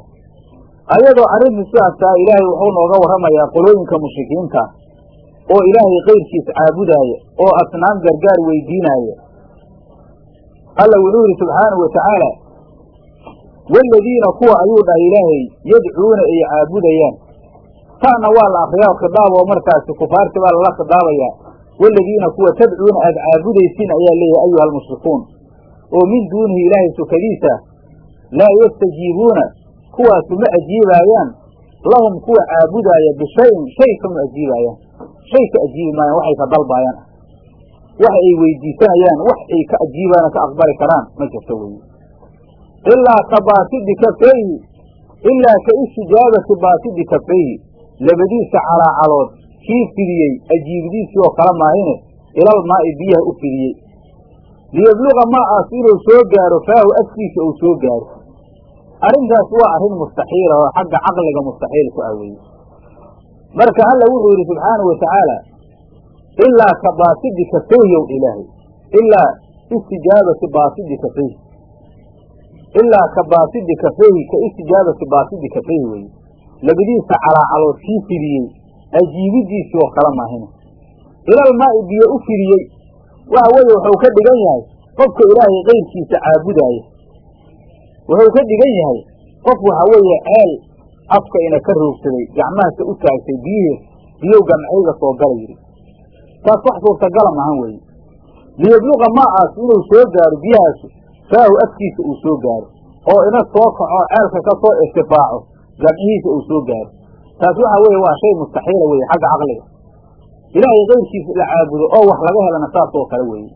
Ayadoo arrintu sidaastaa ilaahay wuxuu nooga warramayaa qolooyinka mushrikiinta oo ilaahay kayrkiis caabudaaya oo asnaam gargaar weydiinaaya alla wuxuu yidhi subxaanahu wa tacaala waaladiina kuwa ayuu dhahay ilaahay yadcuuna ay caabudayaan ta'na waa la akriyaa khidaab oo markaasi kufaarti baa lala khidaabayaa waaladiina kuwa tadcuuna aad caabudaysiin ayaa leeyahay ayuha almushrikuun oo min duunihi ilaahay sukadiisa laa yastajiibuuna kuwaasu ma ajiibaayaan lahum kuwa caabudaaya bishayin shay kama ajiibaayaan shay ka ajiibi maayaan waxay ka dalbaayaan wax ay weydiisanayaan wax ay ka ajiibaana ka aqbali karaan ma jirto weye ilaa ka baasidi kafayhi ilaa ka istijaabati baasidi kafayhi labadiisa calaacalood kii fidiyey ajiibdiisii oo kala maahine ilal maa'i biyaha u fidiyey liyabluqa maacaas inuu soo gaaro faahu afkiisa uu soo gaaro arrintaas waa arrin mustaxiila oo xagga caqliga mustaxiil ku ah weye marka alla wuxuu yidhi subxaanahu wa tacaala ilaa ka baasidi kafayhyow ilaahay ilaa istijaabati baasidi kafayhi ilaa ka baasidi kafayhi ka istijaabati baasidi kafayhi weye labadiisa calaacalood kii fidiyey ajiibidiisii oo kala ilal maa'i biyo u fidiyey waxa weeye wuxuu ka dhigan yahay qofka ilaahay kayrkiisa caabudaaya wuxuu ka dhigan yahay qof waxa weeye ceel afka ina ka roogsaday gacmahasa u taagtay biyihii biyow gamcayga soo gala yidhi taas wax suurtagala mahan weeye liyabluqa maacaas inuu soo gaaro biyahaasu faahu afkiisa uu soo gaaro. Oo ina soo kaco ceelka ka soo irtifaaco gamcihiisa uu soo gaaro. Taas waxa weeye waa shay mustaxiila weeye xagga caqliga. Ilaahay kayrkiisa la caabudo oo wax laga helana saas oo kale weeye.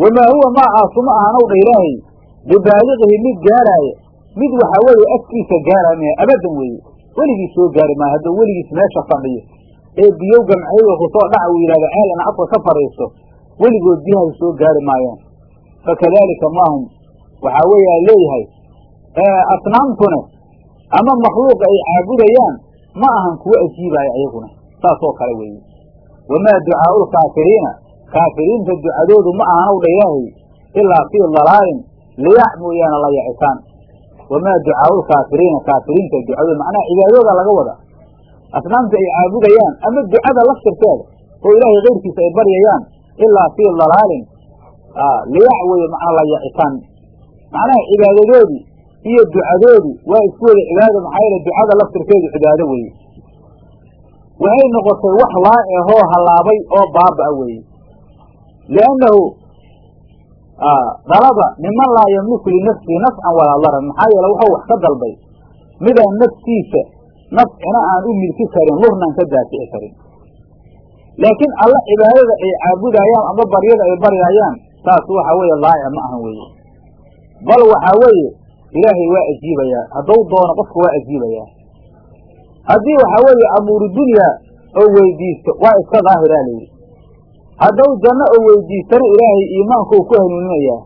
Wamaa huwa maacaasu ma ahanow dha ilaahay? Bibaaliqihi mid gaaraaya mid waxa weeye afkiisa gaaraya maya abadan weeye. Weligiis soo gaari maayo hadduu weligiis meesha fadhiyo. Ee biyow gamcayga ku soo dhaca uu yidhahdo ceel ina afka ka fadhiisto. Weligood biyahay soo gaari maayaan fakadaalika maahum waxaa weeyaa leeyahay asnaamtuna ama makhluuqa ay caabudayaan ma ahan kuwo ajiibaayo ayaguna saasoo kale weeye wamaa ducaau lkaafiriina kaafiriinta ducadoodu ma ahanow dha ilaahay ilaa fii dalaalin liyac mooyaane la yacitaan wamaa ducaau lkaafiriina kaafiriinta ducadoodu macnaha cibaadooda laga wada asnaamta ay caabudayaan ama ducada laftirkeeda oo ilaahay kayrkiisa ay baryayaan ilaa fii dalaalin liyac weeye macnaa la yacitaan macnaha cibaadadoodii iyo ducadoodii waa isku wada cibaado maxaa yeele ducada laftirkeedu cibaado weeye. Waxay noqotay wax laaci ahoo hallaabay oo baaba-a weeye. Liannahu dalaba niman laa yamliku linafsihi nafcan walaa daran. Maxaa yeele wuxuu wax ka dalbay. Midaan naftiisa nafcina aan u milki karin lurnaan ka daafici karin. Laakiin alla cibaadada ay caabudayaan ama baryada ay baryayaan taas waxa weeye laaci ma ahan weeye. Bal waxaa weeye ilaahay waa ajiibayaa hadduu doono qofka waa ajiibayaa haddii waxaa weeye amuuru dunya oo weydiisto waa iska daahiraa layidhi hadduu janno oo weydiistana ilaahay iimaanka uu ku hanuuninayaa.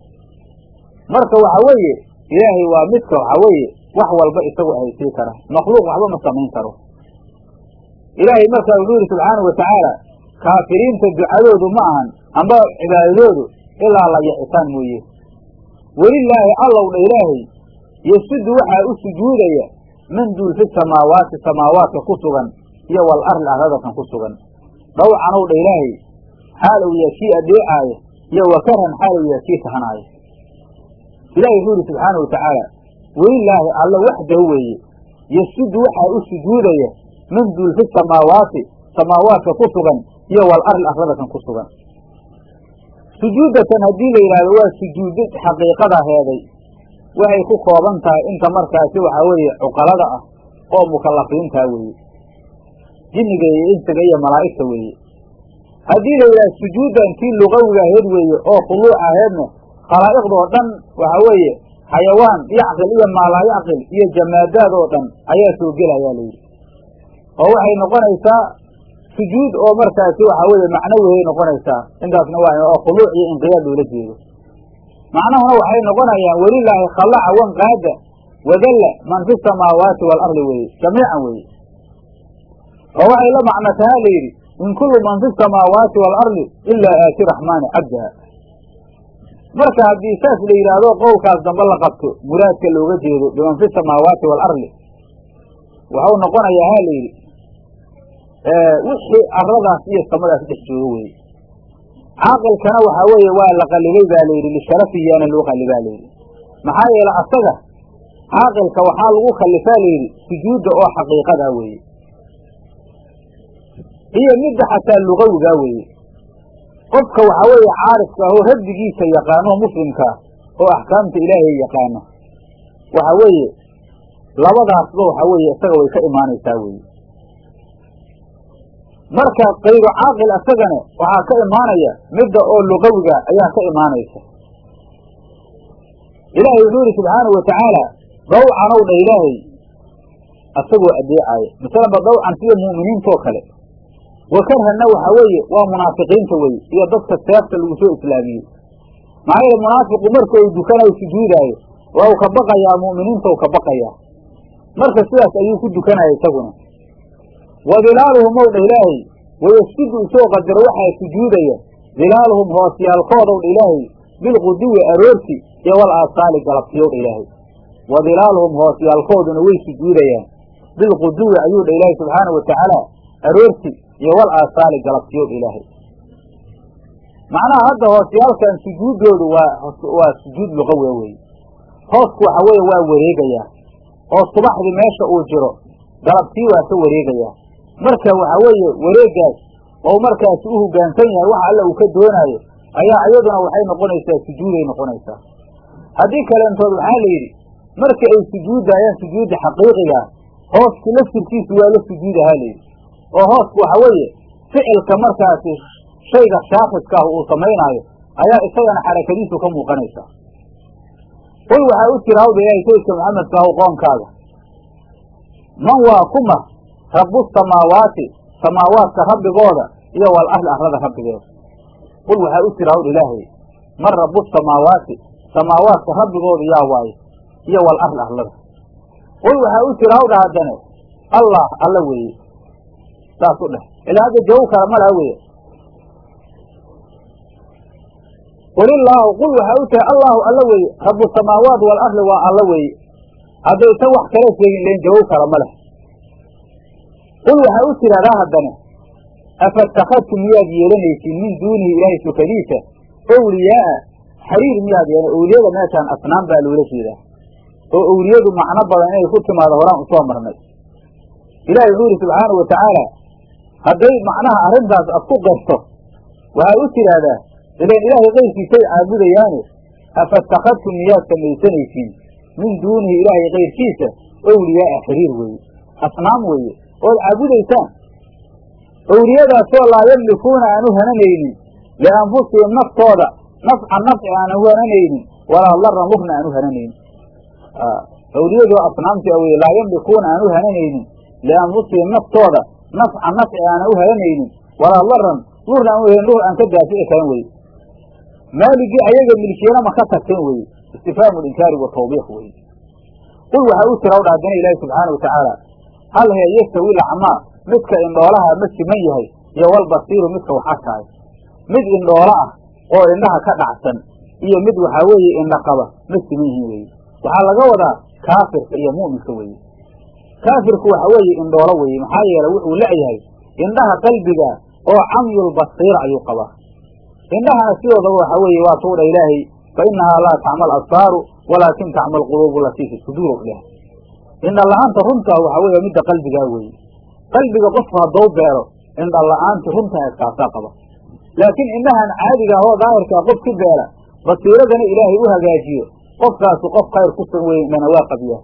Marka waxa weeye ilaahay waa midka waxaa weeye wax walba isagu ahaysii kara. Makhluuq waxba ma samayn karo. Ilaahay markaa wuxuu yidhi subxaanau watacaala kaafiriinta ducadoodu ma ahan amba cibaadadoodu ilaa la yacitaan mooye. Welilaahi allow dha ilaahay yasudu waxaa u sujuudaya man duul fi samaawaati samaawaadka ku sugan iyo wal arli arladakan ku sugan. Dhawcanow dha ilaahay xaalow yaa kii adeecaaya iyo wakaran xaalow yaa kii kahanaaya ilahi wuxuu yidhi subxaana wa tacaala welilaahi alla waxdahu weeye yasudu waxaa u sujuudaya man duul fi samaawaati samaawaadka ku sugan iyo wal arli arladakan ku sugan sujuudatan haddii la yidhahdo waa sujuudid xaqiiqada heeday. Waxay ku kooban tahay inta markaasi waxaa weeye cuqalada ah oo mukalafiintaa weeye. Jinniga iyo insiga iyo malaa'igta weeye. Haddii la yidhahdo sujuuddan tii lugawiga aheed weeye oo khuluuc aheedna khalaa'iqdoo dhan waxa weeye xayawaan yacqil iyo maalaayacqil iyo jamaadaad oo dhan ayaa soo gelayaa layidhi oo waxay noqonaysaa sujuud oo markaasi waxaa weeye macnawihay noqonaysaa. Intaasna waa oo khuluuc iyo inqiyaad loola jeedo. Macnahuna waxay noqonayaan welilaahi khalaca wanqaada wadalla man fi samaawaati waalardi weeye jamiican weeye. Oo waxay la macno tahaa la yidhi in kullu man fi samaawaati waalardi ilaa aati raxmaani cabdaha. Marka haddii saas la yidhaahdo qowlkaas dambe la qabto muraadka looga jeedo biman fi samaawaati waalardi waxau noqonayaa ha la yidhi wixii aradaas iyo samadaas dhex jooga weye caaqilkana waxaa weeye waa la qallibay baa layidhi lisharafiyaana loo qallibaa layidhi maxaa yeele asaga caaqilka waxaa lagu kallifaa layidhi sujuudda oo xaqiiqada weeye. Iyo midda xataa lugawigaa weeye. Qofka waxaa weeye caarifka ahoo rabbigiisa yaqaano muslimkaa oo axkaamta ilaahay yaqaano. Waxa weeye labadaasba waxaa weeye isaga way ka imaanaysaa weeye marka kayru caaqil isagana waxaa ka imaanaya midda oo lugawiga ayaa ka imaanaysa. Ilaahay wuxuu yidhi subxaanahu watacaala dawcanow dha ilaahay. Asagoo adeecaayo masalanba dawcan sida mu'miniintoo kale. Wakarhanna waxaa weeye waa munaafiqiinta weye iyo dadka seefta lagu soo islaamiyey. Maxaa yeele munaafiqu marka uu dukanayo sujuudaayo waa uu ka baqayaa mu'miniinta u ka baqayaa. Marka sidaas ayuu ku dukanaya isaguna wa dilaaluhum ow dha ilaahay wayasjudu isoo qadaro waxaa sujuudaya dilaaluhum hoosyaalkoodow dha ilaahay bilquduwi aroorti iyo wal aasaali galabtiyow dha ilaahay wa dilaaluhum hoosyaalkooduna way sujuudayaan bilquduwi ayuu dha ilaahay subxaana wa tacaala aroorti iyo wal aasaali galabtiyow dha ilaahay macnaha hadda hoosyaalkan sujuuddoodu waa waa sujuud luqawe weye hoosku waxa weeye waa wareegayaa oo subaxdii meesha uu jiro galabtii waa ka wareegayaa marka waxa weeye wareegaas oo markaasi u hoggaansan yahay waxa alla uu ka doonaayo ayaa iyaduna waxay noqonaysaa sujuuday noqonaysaa. Haddii kaleentood waxaa la yidhi marka ay sujuudayaan sujuudda xaqiiqiga hooski laftirkiisu waa la sujuudahaa layidhi oo hoosku waxa weeye ficilka markaasi shayga shaakiska ah uu samaynaayo ayaa isagana xarakadiisu ka muuqanaysaa qul waxaa u tira hawda ilaahay sayidka maxamedka ahu qoomkaaga man waa kuma rabu samaawaati samaawaadka rabbigooda iyo wal arli arlada rabbigeeda qul waxaa u tira hawdha ilaahay man rabu samaawaati samaawaadka rabbigooda yaa waaye iyo wal arli arlada qul waxaa u tira hawdha haddane allah alla weeye saas u dheh ilaa hadda jawaab kale ma laha weye qul illaahu qul waxaa u tira allahu alla weeye rabu samaawaat wal arli waa alla weeye. Haddaysan wax kala sheegin len jawaab kale ma leh qul waxaa u tidhahdaa haddane afatakadtum miyaad yeelanaysiin min duunihi ilaahay sukadiisa? Owliyaa'a xariir miyaad yeelan owliyada meeshaan asnaam baa loola jeedaa. Oo owliyadu macno badan inay ku timaado horaan u soo marnay. Ilahi wuxuu yidhi subxaanau watacaala hadday macnaha arrintaas ad ku qarto waxaad u tidhaahdaa ilan ilaahay kayrkiisay caabudayaane afatakadtum miyaad samaysanaysiin min duunihi ilaahay kayrkiisa owliyaa'a xiriir weeye asnaam weeye ood caabudaysaan owliyadaasoo laa yamlikuuna aan u hananaynin lianfusihim naftooda. Nafcan nafci aanan u hananaynin. Walaa daran lurna aan u hananaynin owliyadu asnaamti a weye laa yamlikuuna aan u hananaynin lianfusihim naftooda. Nafcan nafci aanan u hananaynin. Walaa daran lurna aan u lur aan ka daafici karan weye maaligii ayaga milkiyana ma ka tagteen weye istifhaamu linkaari wa tawbiiq weye qul waxaa u tira udha haddana ilaahi subxaana wa hal hee yastawi lacmaa midka indhoolaha ma siman yahay iyo walbasiiru midka wax arkaayo mid indhoolo ah oo indhaha ka dhacsan iyo mid waxaa weeye indha qaba ma siman yihiin weye waxaa laga wadaa kaafirka iyo mu'minka weeye kaafirku waxa weeye indhoolo weeye maxaa yeele wuxuu leeyahay indhaha qalbiga oo camyul basiira ayuu qabaa. Indhahana sidoodaba waxa weeye waa tuudha ilaahay fa inahaa laa tacmal absaaru walaakin tacmal quluubu latii fi suduur dheh indha la'aanta runtaa waxa weeye midda qalbigaa weeye. Qalbiga qofku haddou beero indha la'aanti runtaa eeskaasaa qaba. Laakiin indhahan caadiga ahoo daahirkaa qof ku beera basiiradana ilaahay u hagaajiyo. Qofkaasu qof khayr ku indhana waa qabiya.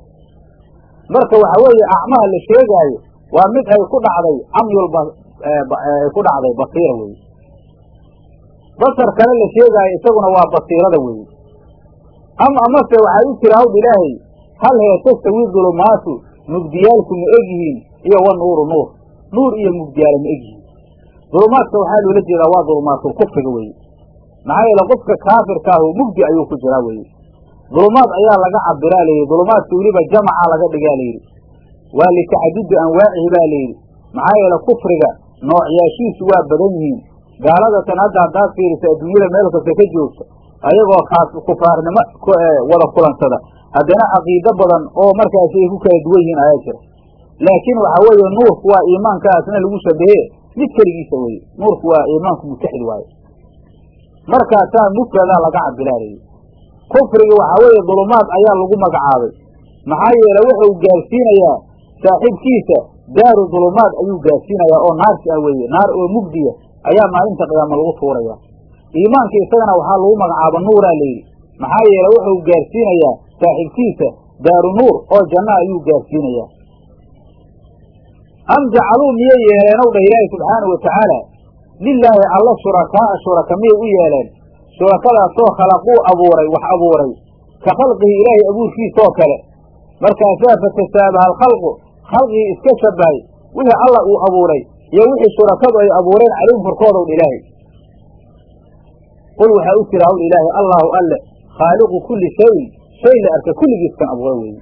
Marka waxa weeye acmaha la sheegaayo waa mid ay ku dhacday camyul ay ku dhacday basiira weye basar kale la sheegaayo isaguna waa basiirada weeye. Ama amase waxay u tira hawd ilaahay hal hee tastawi dulumaatu mugdiyaalku ma egyihiin iyo wa nuuru nuur. Nuur iyo mugdiyaala ma egyihiin. Dulumaadka waxaa loola jeedaa waa dulumaatul kufriga weeye. Maxaa yeele qofka kaafirkaahu mugdi ayuu ku jiraa weeye. Dulumaad ayaa laga cabiraa layidhi dulumaadka weliba jamaca laga dhigaa layidhi. Waa litacadudi anwaacihi baa layidhi. Maxaa yeele kufriga noocyaashiisu waa badan yihiin. Gaaladatan hadda haddaad fiirisa adduunyada meel kasta ka joogta ayagoo kaas kufaarnimo wada kulansada haddana caqiido badan oo markaasi ay ku kala duwan yihiin ayaa jira laakiin waxaa weeye nuurku waa iimaankaasna lagu shabahe mid keligiisa weye nuurku waa iimaanku mutaxid waaye. Markaasaa mufradaa laga cabilaadayay kufriga waxaa weeye dulumaad ayaa lagu magacaabay. Maxaa yeele wuxuu gaarsiinayaa saaxiibkiisa. Daaru dulumaad ayuu gaarsiinayaa oo naarsi ah weeye. Naar oo mugdiya ayaa maalinta qiyaama lagu tuuraya iimaanka isagana waxaa lagu magacaaba nuuraa layidhi maxaa yeele wuxuu gaarsiinayaa saaxiibkiisa daaru nuur oo janna ayuu gaarsiinayaa. Am jacaluu miyay yeeleenow dhah ilaahi subxaana wa tacaala lilaahi alla shurakaa'a shuraka miyay u yeeleen? Shurakadaasoo khalaquu abuuray wax abuuray. Ka khalqihi ilaahay abuurkiisoo kale. Markaasaa fatasaabaha alkhalqu khalqigii iska shabahay wixii alla uu abuuray iyo wixii shurakadu ay abuureen calayhim korkoodow dha ilaahay. Qul waxaa u jira hawl ilaahay allaahu alle khaaliqu kulli shayin shay la arka kulligiiskan abuura weeye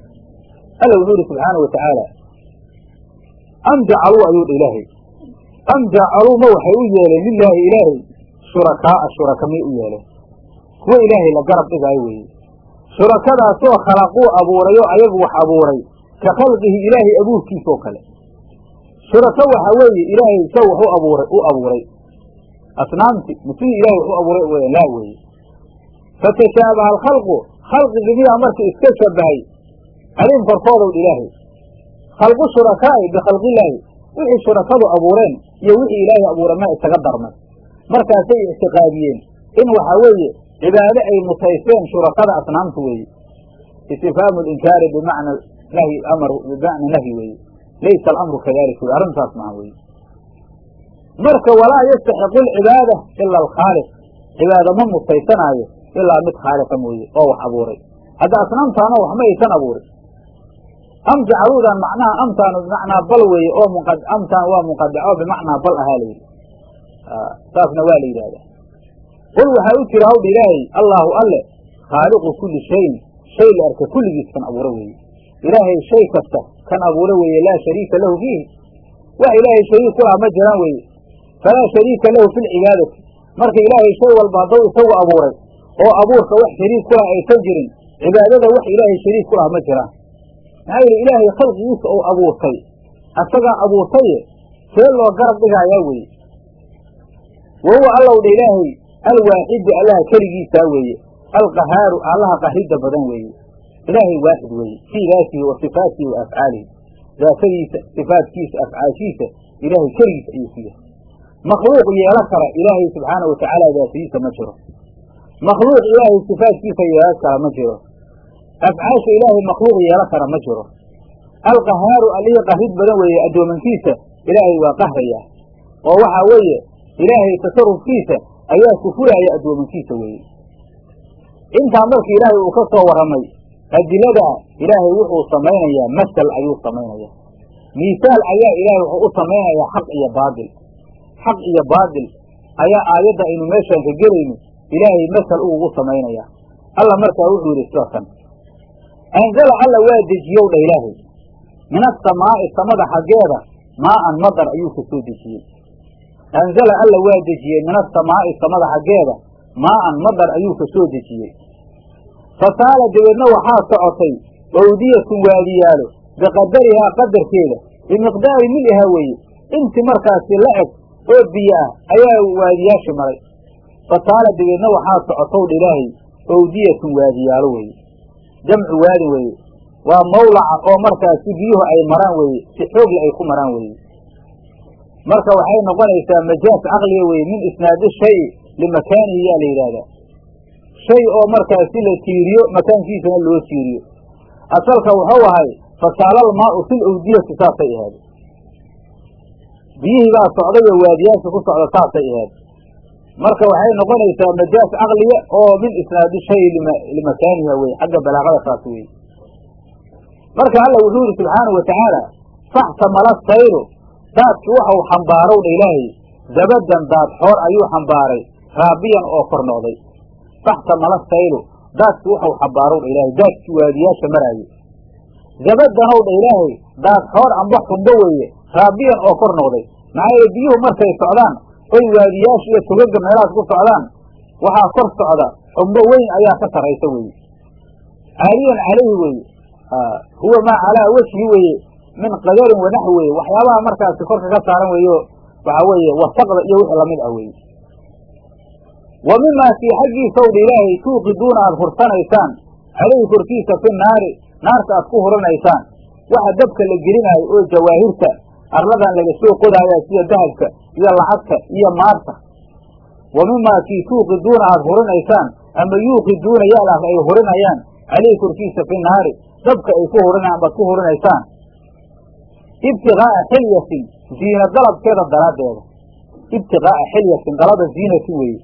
alla wuxuu ihi subxaana wa tacaala am jacaluu ayuu dha ilaahay. Am jacaluu ma waxay u yeeleen lilaahi ilaahay? Shurakaa'a shuraka miyay u yeeleen. Kuwo ilaahay la garab dhigaayo weeye shurakadaasoo khalaquu abuurayoo ayagu wax abuuray. Ka khalqihi ilaahay abuurkiisoo kale. Shurako waxa weeye ilaahay sa wax abuuray u abuuray. Asnaamti musidii ilahay wax u abuuray laa weeye fatashaabaha alkhalqu khalqigii miyaa marka iska shabahay calayhim korkoodow ilaahay khalqu shurakaa'i bikhalqillaahi wixii shurakadu abuureen iyo wixii ilaahay abuuray ma isaga darmay markaasay ictiqaadiyeen in waxaa weeye cibaado ay mutayseen shurakada asnaamta weeye istifhaamu linkaari bimacna nahyi amr bimacna nahyi weeye laysa alamru kadalika wey arrintaas maha weye marka walaa yastaxiqu alcibaada ila alkhaaliq cibaado ma mutaysanaayo ilaa mid khaaliqa mooye oo wax abuuray. Hadda asnaamtaana wax ma aysan abuurin. Am jacaluudan macnaha amtaanu bimacnaa bal weeye oo amtaan waa munqadaco bimacnaa bal ahaa la yidhi. Saasna waa la yidhahdaa qul waxaa u jira hawdha ilaahay allaahu alle khaaliqu kulli shayin shay la arka kulligiis kan abuura weeye. Ilaahay shay kasta kan abuura weeye laa shariika lahu fiihi. Wax ilaahay shariik ku laha ma jiraan weeye. Falaa shariika lahu fi lcibaadati marka ilaahay shay walba hadduu isagu abuuray oo abuurka wax shariik ku laha aysan jirin cibaadada wax ilaahay shariik ku laha ma jiraan maxaa yidhi ilaahay khalqigiisa uu abuurtay asagaa abuurtaye see loo garab dhigaayaa weeye. Wa huwa allow dha ilaahay alwaaxidu allaha keligiisaa weeye alqahaaru allaha qahridda badan weeye. Ilaahay waaxid weeye fii daatihi wa sifaatihi wa afcaalihi. Daatadiisa sifaatkiisa afcaashiisa ilaahay keligiis ayuu ku yahay. Makhluuq yeelo kara ilaahay subxaana wa tacaala daatadiisa ma jiro makhluuq ilaahay sifaatkiisa yeelo kara ma jiro. Afcaasha ilaahay makhluuq yeelo kara ma jiro. Alqahaaru allihii qahrid badan weeye addoomankiisa ilaahay waa qahraya. Oo waxaa weeye ilaahay tasarufkiisa ayaa ku fulaaya addoomankiisa weeye. Intaa markii ilaahay uu ka soo warramay adiladaa ilaahay wuxuu samaynayaa masal ayuu samaynayaa. Miisaal ayaa ilaahay wuxuu u samaynayaa xaq iyo baadil. Xaq iyo baadil ayaa aayadda aynu meeshaan ka gelayno ilaahay masal ugu samaynayaa. Alla markaa wuxuu yidhi sida kan anzala alla waa dejiyow dha ilaahay. Min asamaa'i samada xaggeeda maa'an madar ayuu ka soo dejiyey. Anzala alla waa dejiyey min asamaa'i samada xaggeeda maa'an madar ayuu ka soo dejiyey. Fasaala dabeedna waxaa socotay owdiyatun waadiyaalo biqadarihaa qadarkeeda bimiqdaari milihaa weeye. Inti markaasi la eg oo biyo ah ayaa waadiyaashi maray fasaala dabeedna waxaa socotow dha ilaahay owdiyatun waadiyaalo weeye. Jamcu waadin weeye. Waa mawlaca oo markaasi biyuhu ay maraan weeye si xoogle ay ku maraan weeye. Marka waxay noqonaysaa majaas caqliga weye min isnaadi shayi limakaanihi yaa la yidhaahdaa. Shay oo markaasi la tiiriyo makaankiisana loo tiiriyo asalka wuxuu ahay fasaalal maau fil owdiyati saasay ahayd. Biyihii baa oo waadiyaasha ku socda saasay ahayd marka waxay noqonaysaa majaas caqliya oo min isnaadi shayi limakaaniha weye xagga balaaqada saas weye marka alla wuxuu yihi subxaanau watacaala faxtamala sayru. Daadki waxau xambaarow dha ilaahay zabadan daad xoor ayuu xambaaray raabiyan oo kor noqday. Faxtamala saylu daadki waxau xambaarow dha ilaahay daadkii waadiyaasha maraaye zabadanow dha ilaahay daad xoor amba xumbo weeye raabiyan oo kor noqday. Maxaa yeele biyuhu markay socdaan oy waadiyaasha iyo tugaga meelahaas ku socdaan waxaa kor socda. Xumbo weyn ayaa ka saraysa weeye. Caaliyan calayhi weeye. Huwa maa calaa wejhi weeye min qadarin wanax weeye. Waxyaabaha markaasi korka ka saaran weeyo waxaa weeye wasaqda iyo wixii la mid ah weeye. Wa mimaa kii xaggiisa owdha ilaahay tuuqiduuna aada hursanaysaan calayhi korkiisa fi naari naarta aad ku huranaysaan. Waxa dabka la gelinaayo oo jawaahirta arladan laga soo qodaaya sida dahabka iyo lacagta iyo maarta. Wa mimaa kii tuuqiduuna aada hurinaysaan ama yuuqiduuna yaalaas ay hurinayaan calayhi korkiisa fi naari. Dabka ay ku hurinayaan baad ku hurinaysaan. Ibtiqaa'a xilyatin ziina dalabkeeda daraaddeeda. Ibtiqaa'a xilyatin dalaba ziinati weeye.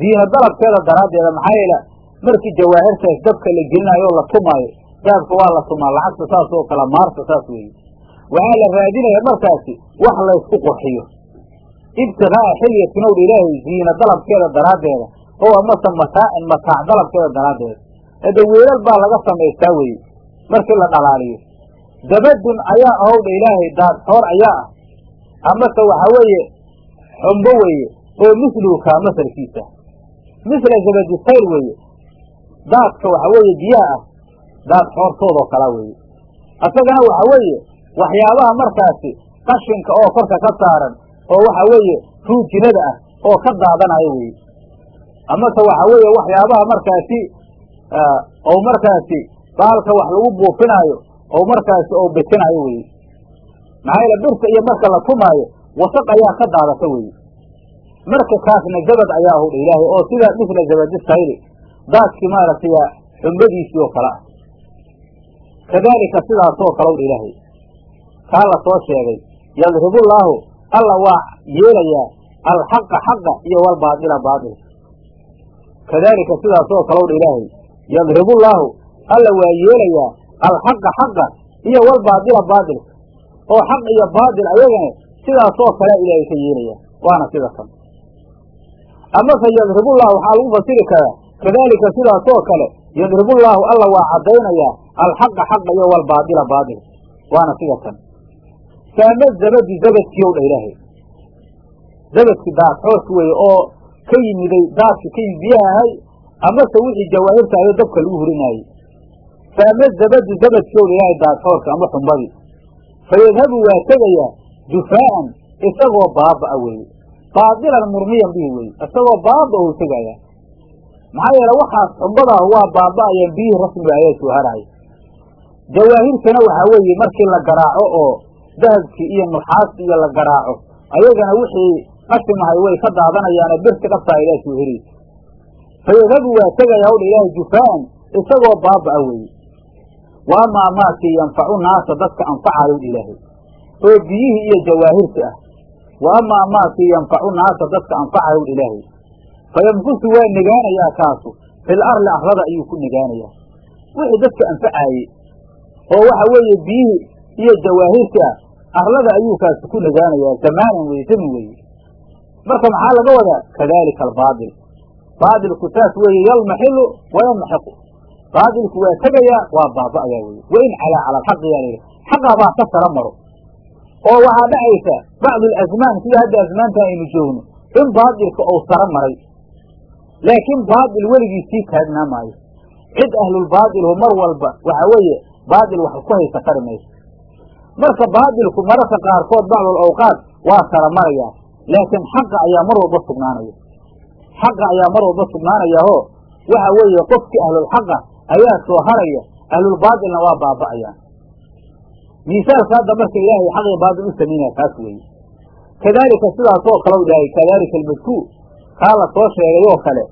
Ziina dalabkeeda daraaddeeda maxaa yeele markii jawaahirtaas dabka la gelinayo oo la tumaayo dahabka waa la tumaa lacagta saas oo kale maarta saas weeye waxaa la raadinaya markaasi wax laysku qurxiyo. Ibtiqaa'a xilyatin owdha ilaahay ziina dalabkeeda daraaddeeda. Oo amase mataacin mataac dalabkeeda daraaddeeda. Hadda weelal baa laga samaystaa weeye. Markii la dhalaaliyo. Dabadun ayaa ahowdha ilaahay daad xoor ayaa ah. Amase waxaa weeye xumbo weeye oo misluhu kaa masalkiisa misla zabadisayl weeye. Daadka waxa weeye biyaha ah. Daad xoortoodoo kala weeye. Asagana waxa weeye waxyaabaha markaasi qashinka oo korka ka saaran oo waxa weeye ruujinada ah oo ka daadanayo weeye. Amase waxa weeye waxyaabaha markaasi ou markaasi baalka wax lagu buufinaayo oo markaasi ou bitinaayo weye maxaa yeele birta iyo marka la tumaayo wasaq ayaa ka daadata weye marka kaasna zabad ayaa hudha ilaahay oo sida misla zabadi sayri daadkii maaragtay xumbadiisii oo kale ah. Kadaalika sidaasoo kale udha ilaahay kaa la soo sheegay. Yadribullaahu alla waa yeelayaa alxaqa xaqa iyo walbaadila baadilka kadaalika sidaasoo kale udha ilaahay yadribullaahu alla waa yeelayaa alxaqa xaqa iyo walbaadila baadilka oo xaq iyo baadil ayagana sidaasoo kale ilaahay ka yeelaya waana sida kan amase yadribullaahu waxaa lagu fasiri karaa kadaalika sidaasoo kale yadribullaahu alla waa caddaynayaa alxaqa xaqa iyo walbaadila baadilka waana sida kan saama zabadi zabadkii ow dha ilaahay zabadki daadxoos weeye oo ka yimiday daadki ka yimid biyaha ahay amase wixii jawaahirta ayo dabka lagu hurinaayey faama zabadu zabadkii ow dha ilaahay daadxoorka ama xumbadii fayadhabu waa tegayaa dufaa'an isagoo baaba'a weeye baadilan murmiyan bihi weye isagoo baaba ou tegayaa maxaa yeele waxaas xumbadaah waa baaba'ayaan biyihii rasmiga ayaa soo haraya jawaahirtana waxaa weeye markii la garaaco oo dahabkii iyo nuxaasti iyo la garaaco. Ayagana wixii qashimahay way ka daadanayaane birti dhabtaa ilaa soo heraysa fayadhabu waa tegayaa udha ilaahay dufaa'an isagoo baaba'a weeye. Wa amaa maakii yanfacu naasa dadka anfacayo ilaahay. Oo biyihii iyo jawaahirta ah. Wa amaa maakii yanfacu naasa dadka anfacayo ilaahay. Fayamkusu waa negaanayaa kaasu. Fil arli arlada ayuu ku negaanayaa. Wixii dadka anfacaayey oo waxa weeye biyihii iyo jawaahirta ah arlada ayuu kaasi ku negaanayaa zamaanan weye zamin weeye marka maxaa laga wadaa kadalika albaatil baatilku saas weeye yalmaxilu wayanmaxiqu baatilku waa tegayaa waa baaba'ayaa weye wain calaa cala alxaqi yaa layidhi xaqabaa ka sara maro oo waxaa dhacaysa bacdu alasmaan sida hadda asmaanta aynu joogno in baatilka ou sara maray laakiin baatil weligii sii taagnaa maayo cid ahlulbaatilhu mar walba waxa weeye baatil wax ku haysa kari mayso marka baatilku mararka qaarkood bacdul awqaat waa sara marayaa laakiin xaqa ayaa mar walba sugnaanaya. Xaqa ayaa mar walba sugnaanayaho waxa weeye qofkii ahlulxaqa ayaa soo haraya ahlulbaatilna waa baaba'ayaan misaalka hadda marka ilaahay xaq iyo baatil u samaynaya taas weeye. Kadaalika sidaasoo kale ilaahay kadaalika almadkuur kaa la soo sheegay oo kale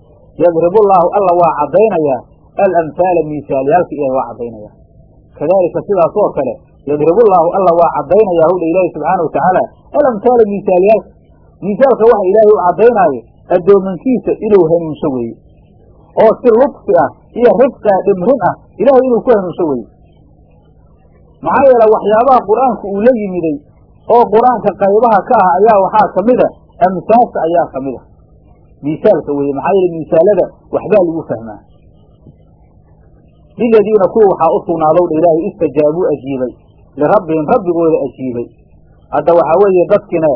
yadribullaahu alla waa caddaynayaa alamhaala miisaalyaalka ilahay waa caddaynaya. Kadaalika sidaas oo kale yadribullaahu alla waa caddaynaya howdha ilaahi subxaana watacaala alamhaala miisaalyaalka miisaalka waxa ilaahay u caddaynaayo addoomankiisa inuu hanuunsho weeye. Oo si lubsi ah iyo rifqaa dhimrin ah ilaahay inuu ku hanuunsho weeye. Maxaa yeele waxyaabaha qur'aanku uu la yimiday oo qur'aanka qaybaha ka ah ayaa waxaa ka mid a amsaasa ayaa ka mid a miisaalka weye maxaa yeele miisaalada waxbaa lagu fahmaa. Liladiina kuwa waxaa u sugnaadowdha ilaahay istajaabuu ajiibay lirabbihim rabbigooda ajiibay hadda waxaa weeye dadkina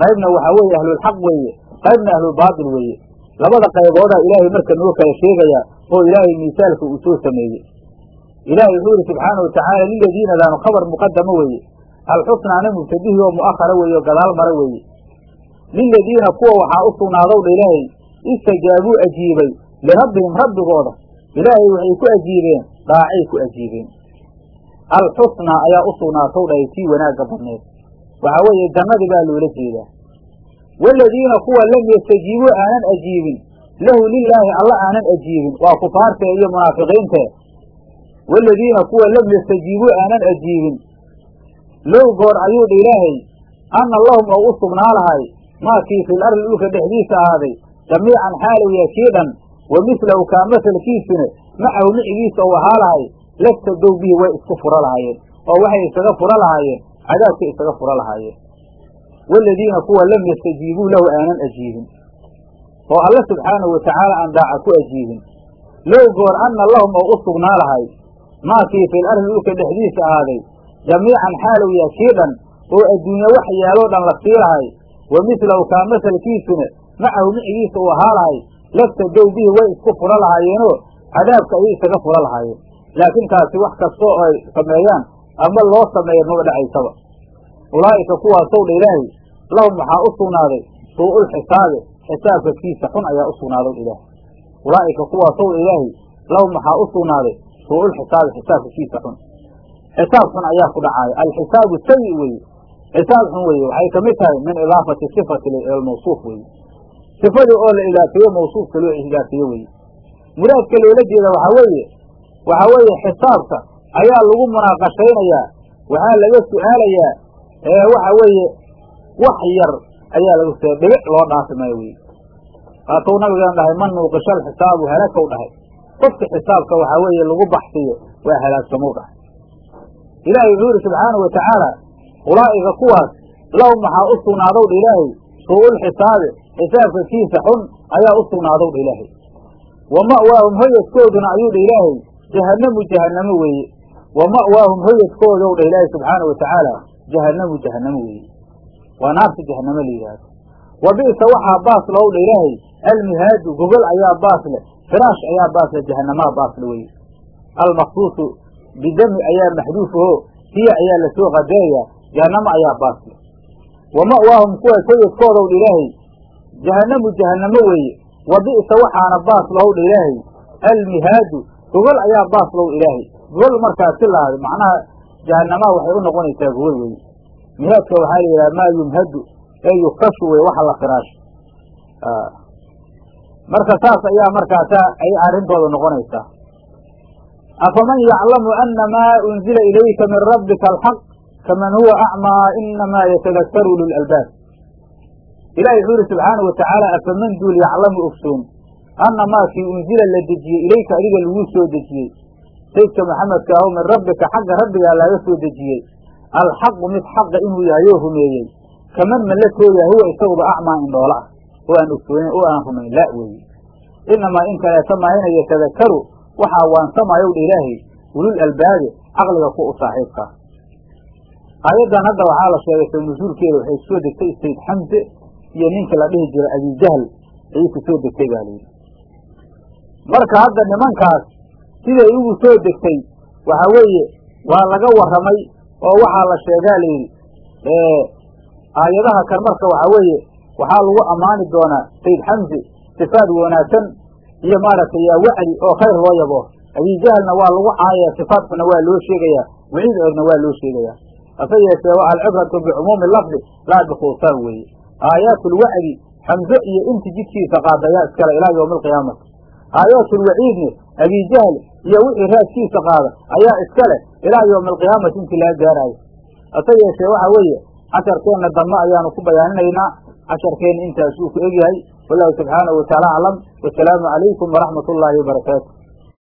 qaybna waxaa weeye ahlulxaq weeye qaybna ahlulbaatil weeye labada qayboodaa ilaahay marka noo kala sheegayaa oo ilaahay miisaalka uu soo sameeyey ilaahay wuxuu yihi subxaana watacaala liladiina daanu khabar muqadamo weeye alxusnaana mubtadihii oo mu'akhara weeye oo gadaal mara weeye liladiina kuwa waxaa u sugnaadow dha ilaahay istajaabuu ajiibay lirabbihim rabbigooda ilaahay waxay ku ajiibeen daacay ku ajiibeen alxusnaa ayaa u sugnaatow dhahay tii wanaagga badneed. Waxaa weeye jannadii baa loola jeedaa. Waaladiina kuwa lam yastajiibuu aanan ajiibin lahu lilaahi alla aanan ajiibin. Waa kufaartee iyo munaafiqiintee waaladiina kuwa lam yastajiibuu aanan ajiibin. Low goor ayuu dha ilaahay anna lahum oo u sugnaa lahay maakii fil ardi dhulka dhexdiisa ahaaday jamiican xaalow yaa kii dhan wa mislahu kaa masalkiisuna macahu micigiisa ou ahaa lahay laftadow bihi way isku fura lahaayeen oo waxay isaga fura lahaayeen cadaabkay isaga fura lahaayeen. Waaladiina kuwa lam yastajiibuu lahu aanan ajiibin. Oo alla subxaanahu watacaala aan daaca ku ajiibin. Low goor anna lahum oo u sugnaa lahay maakii fil ardi dhulka dhexdiisa ahaaday jamiican xaalow yaa kii dhan oo adduunye wax yaaloo dhan la sii lahay. Wa mislahu kaa masalkiisuna macahu micigiisa uu ahaa lahay. Laftadow bihi way isku fura lahaayeenoo cadaabka ayay isaga fura lahaayeen laakiin taasi wax kastoo ay sameeyaan ama loo sameeya maba dhacaysaba ulaa'ika kuwaasow dha ilaahay lahum waxaa u sugnaaday suu'ul xisaabe xisaabka kiisa xun ayaa u sugnaadow ilaahay. Ulaa'ika kuwaasow dha ilaahay lahum waxaa u sugnaaday suu'ul xisaabe xisaabka kiisa xun. Xisaab xun ayaa ku dhacaaya alxisaabu sayi weeye. Xisaab xun weeye waxay ka mid tahay min idaafati sifati ilmawsuuf weeye. Sifadii oo la idaafeeye mawsuufka loo idaafeeye weeye. Muraadka loola jeeda waxaa weeye waxaa weeye xisaabka ayaa lagu munaaqashaynayaa waxaa laga su'aalayaa ee waxa weeye wax yar ayaa laga su dhibic loo dhaafi maayo weye waatuu nabigan dhahay man nuuqisha alxisaabu halakaw dhahay. Qofka xisaabka waxaa weeye lagu baxsiyo waa halaagsamuu dhahay. Ilaahay wuxuu yidhi subxaanau watacaala ulaa'ika kuwaas lahum waxaa u sugnaadow dha ilaahay suu'ul xisaabe xisaabka kiisa xun ayaa u sugnaadow dha ilaahay. Wa ma'waahum hoyadkooduna ayuu dha ilaahay jahannamu jahannamo weeye wa ma'waahum hoyadkoodow dha ilaahay subxaanau watacaala jahannamu jahannamo weeye waa naarta jahannamo la yidhaahdo wa bi'sa waxaa baas low dha ilaahay almihaadu gogol ayaa baas leh firaash ayaa baas leh jahannamaa baas le weye almaksuusu bidami ayaa maxduufaho hiya ayaa la soo qadaraya jahannamo ayaa baas leh wa ma'waahum kuwaas hoyadkoodow dha ilaahay jahannamu jahannamo weeye wa bi'sa waxaana baas low dha ilaahay almihaadu gogol ayaa baas low ilaahay. Gogol markaas si lahaada macnaha jahanamaa waxay u noqonaysaa gogol weye mihaadka waxaa la yidhaha maa yumhadu? Ee yuftashu wey waxa la firaasho marka saas ayaa markaasa ay arrintooda noqonaysaa. Afaman yaclamu anamaa unzila ilayka min rabbika alxaq? Kaman huwa acmaa inamaa yatadakaru lilalbaab ilahi wuxuu yihi subxaana watacaala afaman duul yaclamu ogsoon annamaa kii unzila la dejiyey ilayka adiga laguu soo dejiyey saydka maxamedka aho min rabbika xagga rabbigaa laga soo dejiyey alxaqu mid xaqa inuu yahay oo rumeeyey kaman ma la huwa isaguba acmaa indhoola ah oo aan ogsoonen oo aan rumayn la weeye inamaa in kaleeta maahina yatadakaru waxaa waansamayow dha ilaahay ulul albaabe caqliga ku u saaxiibkaa aayaddan hadda waxaa la sheegay soo nusuulkeeda waxay soo degtay sayd xamse iyo ninka la dhihi jiro abijahl ayay ku soo degtay baa layidhi marka hadda nimankaas siday ugu soo degtay waxaa weeye waa laga warramay oo waxaa la sheegaa layidhi aayadaha kan marka waxaa weeye waxaa lagu ammaani doonaa sayd xamse sifaad wanaagsan iyo maaragtay yaa wacdi oo khayr loo yabo. Abijahlna waa lagu caayaya sifaadkuna waa loo sheegayaa waciid eegna waa loo sheegayaa. Hase yeeshee alcibratu bicumuumi lafdi laa bikhuusaan weeye. Aayaatulwacdi xamse iyo inti jidkiisa qaadayaa iskale ilaa yowmi alqiyaamati aayaatulwaciidne abijahl iyo wixii raadkiisa qaada ayaa iskale ilaa yowmi alqiyaamati intii laga gaaraayo. Hase yeeshee waxa weeye casharkeenna dambe ayaanu ku bayaaninaynaa casharkeenna intaasuu ku egyahay. Wallahu subxaanahu wataala aclam. Wasalaamu calaykum waraxmat ullaahi wabarakaatu